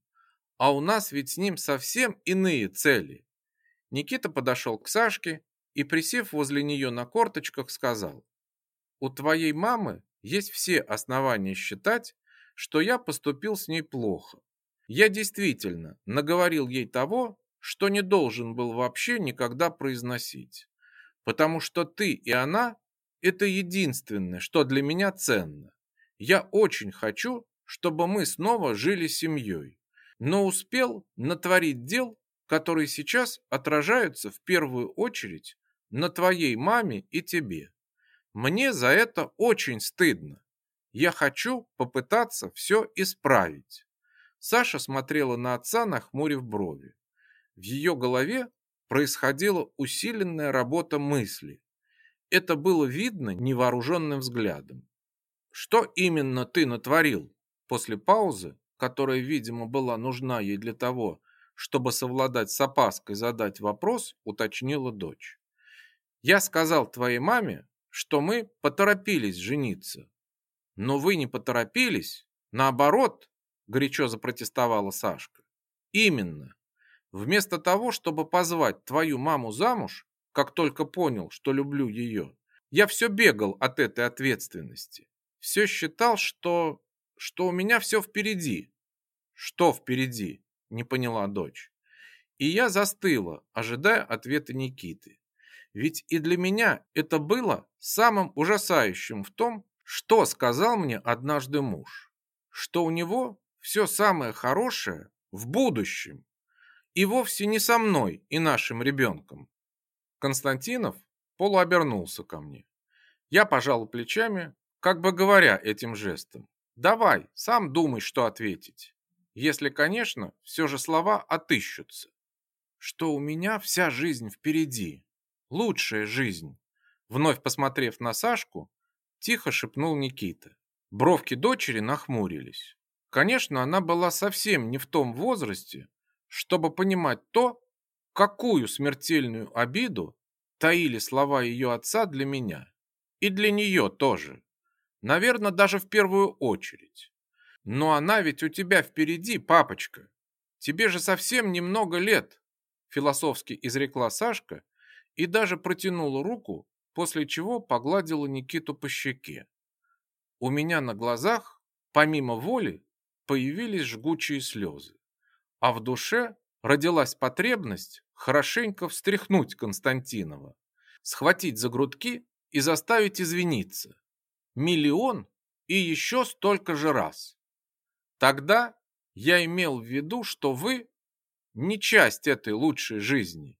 A: А у нас ведь с ним совсем иные цели. Никита подошел к Сашке и, присев возле нее на корточках, сказал. «У твоей мамы есть все основания считать, что я поступил с ней плохо. Я действительно наговорил ей того, что не должен был вообще никогда произносить. Потому что ты и она – это единственное, что для меня ценно. Я очень хочу, чтобы мы снова жили семьей, но успел натворить дел, которые сейчас отражаются в первую очередь на твоей маме и тебе. Мне за это очень стыдно. Я хочу попытаться все исправить. Саша смотрела на отца, нахмурив брови. В ее голове происходила усиленная работа мысли. Это было видно невооруженным взглядом. «Что именно ты натворил?» После паузы, которая, видимо, была нужна ей для того, чтобы совладать с опаской задать вопрос, уточнила дочь. «Я сказал твоей маме, что мы поторопились жениться. Но вы не поторопились, наоборот, горячо запротестовала Сашка. Именно. Вместо того, чтобы позвать твою маму замуж, как только понял, что люблю ее, я все бегал от этой ответственности. Все считал, что... что у меня все впереди. Что впереди? Не поняла дочь. И я застыла, ожидая ответа Никиты. Ведь и для меня это было самым ужасающим в том, что сказал мне однажды муж. Что у него все самое хорошее в будущем. И вовсе не со мной и нашим ребенком. Константинов полуобернулся ко мне. Я пожал плечами, как бы говоря этим жестом. Давай, сам думай, что ответить. Если, конечно, все же слова отыщутся. Что у меня вся жизнь впереди. Лучшая жизнь. Вновь посмотрев на Сашку, тихо шепнул Никита. Бровки дочери нахмурились. Конечно, она была совсем не в том возрасте, чтобы понимать то, какую смертельную обиду таили слова ее отца для меня. И для нее тоже. Наверное, даже в первую очередь. Но она ведь у тебя впереди, папочка. Тебе же совсем немного лет, философски изрекла Сашка и даже протянула руку, после чего погладила Никиту по щеке. У меня на глазах, помимо воли, появились жгучие слезы. А в душе родилась потребность хорошенько встряхнуть Константинова, схватить за грудки и заставить извиниться. Миллион и еще столько же раз. Тогда я имел в виду, что вы не часть этой лучшей жизни.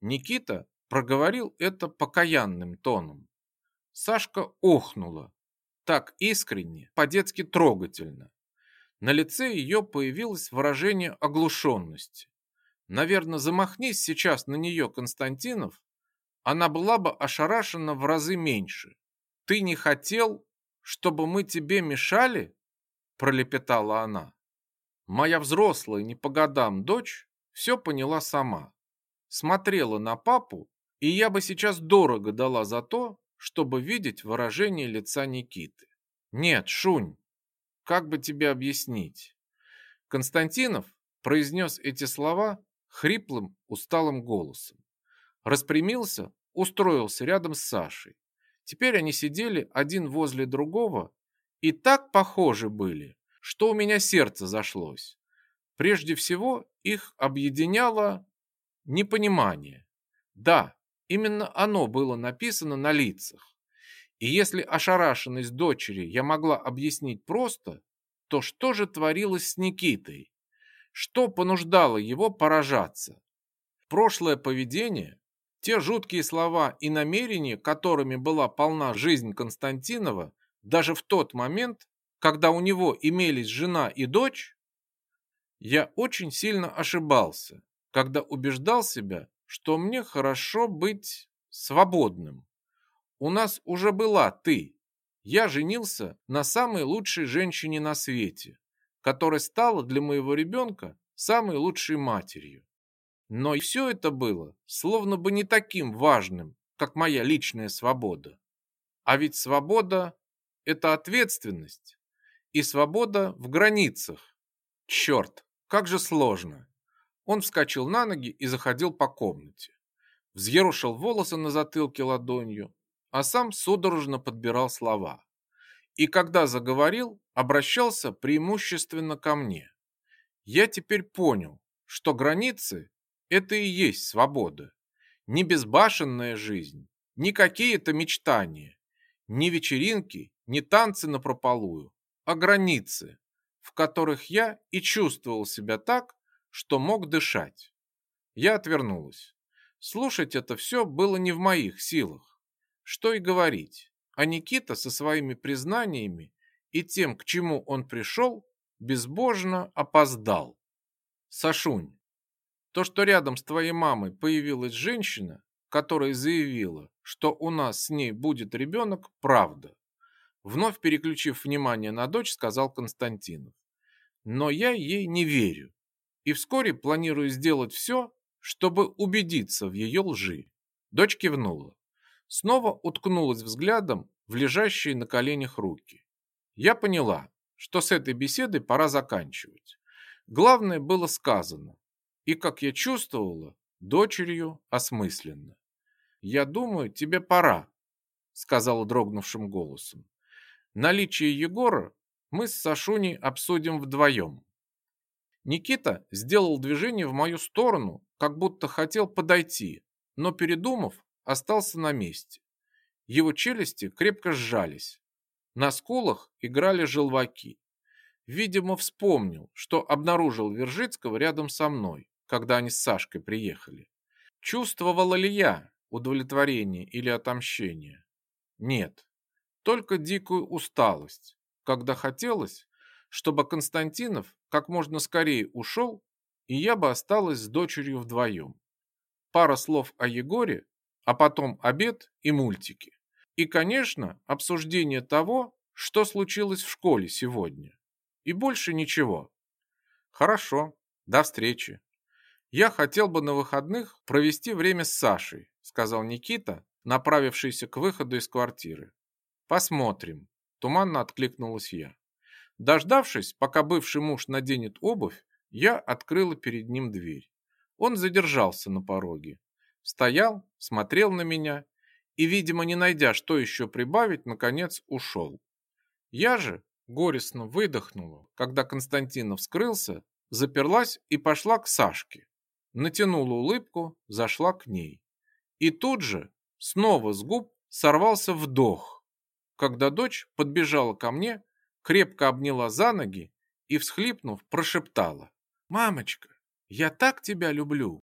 A: Никита проговорил это покаянным тоном. Сашка охнула, так искренне, по-детски трогательно. На лице ее появилось выражение оглушенности. Наверное, замахнись сейчас на нее Константинов, она была бы ошарашена в разы меньше. «Ты не хотел, чтобы мы тебе мешали?» – пролепетала она. Моя взрослая, не по годам дочь все поняла сама. Смотрела на папу, и я бы сейчас дорого дала за то, чтобы видеть выражение лица Никиты. «Нет, Шунь, как бы тебе объяснить? Константинов произнес эти слова хриплым, усталым голосом. Распрямился, устроился рядом с Сашей. Теперь они сидели один возле другого и так похожи были, что у меня сердце зашлось. Прежде всего их объединяло непонимание. Да, именно оно было написано на лицах. И если ошарашенность дочери я могла объяснить просто, то что же творилось с Никитой? Что понуждало его поражаться? Прошлое поведение, те жуткие слова и намерения, которыми была полна жизнь Константинова, даже в тот момент, когда у него имелись жена и дочь, я очень сильно ошибался, когда убеждал себя, что мне хорошо быть свободным. У нас уже была ты. Я женился на самой лучшей женщине на свете, которая стала для моего ребенка самой лучшей матерью. Но и все это было словно бы не таким важным, как моя личная свобода. А ведь свобода – это ответственность. И свобода в границах. Черт, как же сложно. Он вскочил на ноги и заходил по комнате. Взъерушил волосы на затылке ладонью, а сам судорожно подбирал слова. И когда заговорил, обращался преимущественно ко мне. Я теперь понял, что границы – это и есть свобода. Не безбашенная жизнь, не какие-то мечтания, не вечеринки, не танцы на прополую, а границы, в которых я и чувствовал себя так, что мог дышать. Я отвернулась. Слушать это все было не в моих силах. Что и говорить. А Никита со своими признаниями и тем, к чему он пришел, безбожно опоздал. Сашунь, то, что рядом с твоей мамой появилась женщина, которая заявила, что у нас с ней будет ребенок, правда. Вновь переключив внимание на дочь, сказал Константинов. Но я ей не верю. И вскоре планирую сделать все, чтобы убедиться в ее лжи. Дочь кивнула. Снова уткнулась взглядом в лежащие на коленях руки. Я поняла, что с этой беседой пора заканчивать. Главное было сказано. И, как я чувствовала, дочерью осмысленно. «Я думаю, тебе пора», — сказала дрогнувшим голосом. «Наличие Егора мы с Сашуней обсудим вдвоем». Никита сделал движение в мою сторону, как будто хотел подойти, но, передумав, остался на месте. Его челюсти крепко сжались. На скулах играли желваки. Видимо, вспомнил, что обнаружил Вержицкого рядом со мной, когда они с Сашкой приехали. Чувствовала ли я удовлетворение или отомщение? Нет, только дикую усталость, когда хотелось, чтобы Константинов как можно скорее ушел, и я бы осталась с дочерью вдвоем. Пара слов о Егоре, а потом обед и мультики. И, конечно, обсуждение того, что случилось в школе сегодня. И больше ничего. Хорошо, до встречи. Я хотел бы на выходных провести время с Сашей, сказал Никита, направившийся к выходу из квартиры. Посмотрим, туманно откликнулась я. Дождавшись, пока бывший муж наденет обувь, я открыла перед ним дверь. Он задержался на пороге. Стоял, смотрел на меня и, видимо, не найдя, что еще прибавить, наконец ушел. Я же горестно выдохнула, когда Константинов скрылся, заперлась и пошла к Сашке. Натянула улыбку, зашла к ней. И тут же, снова с губ, сорвался вдох, когда дочь подбежала ко мне крепко обняла за ноги и, всхлипнув, прошептала. «Мамочка, я так тебя люблю!»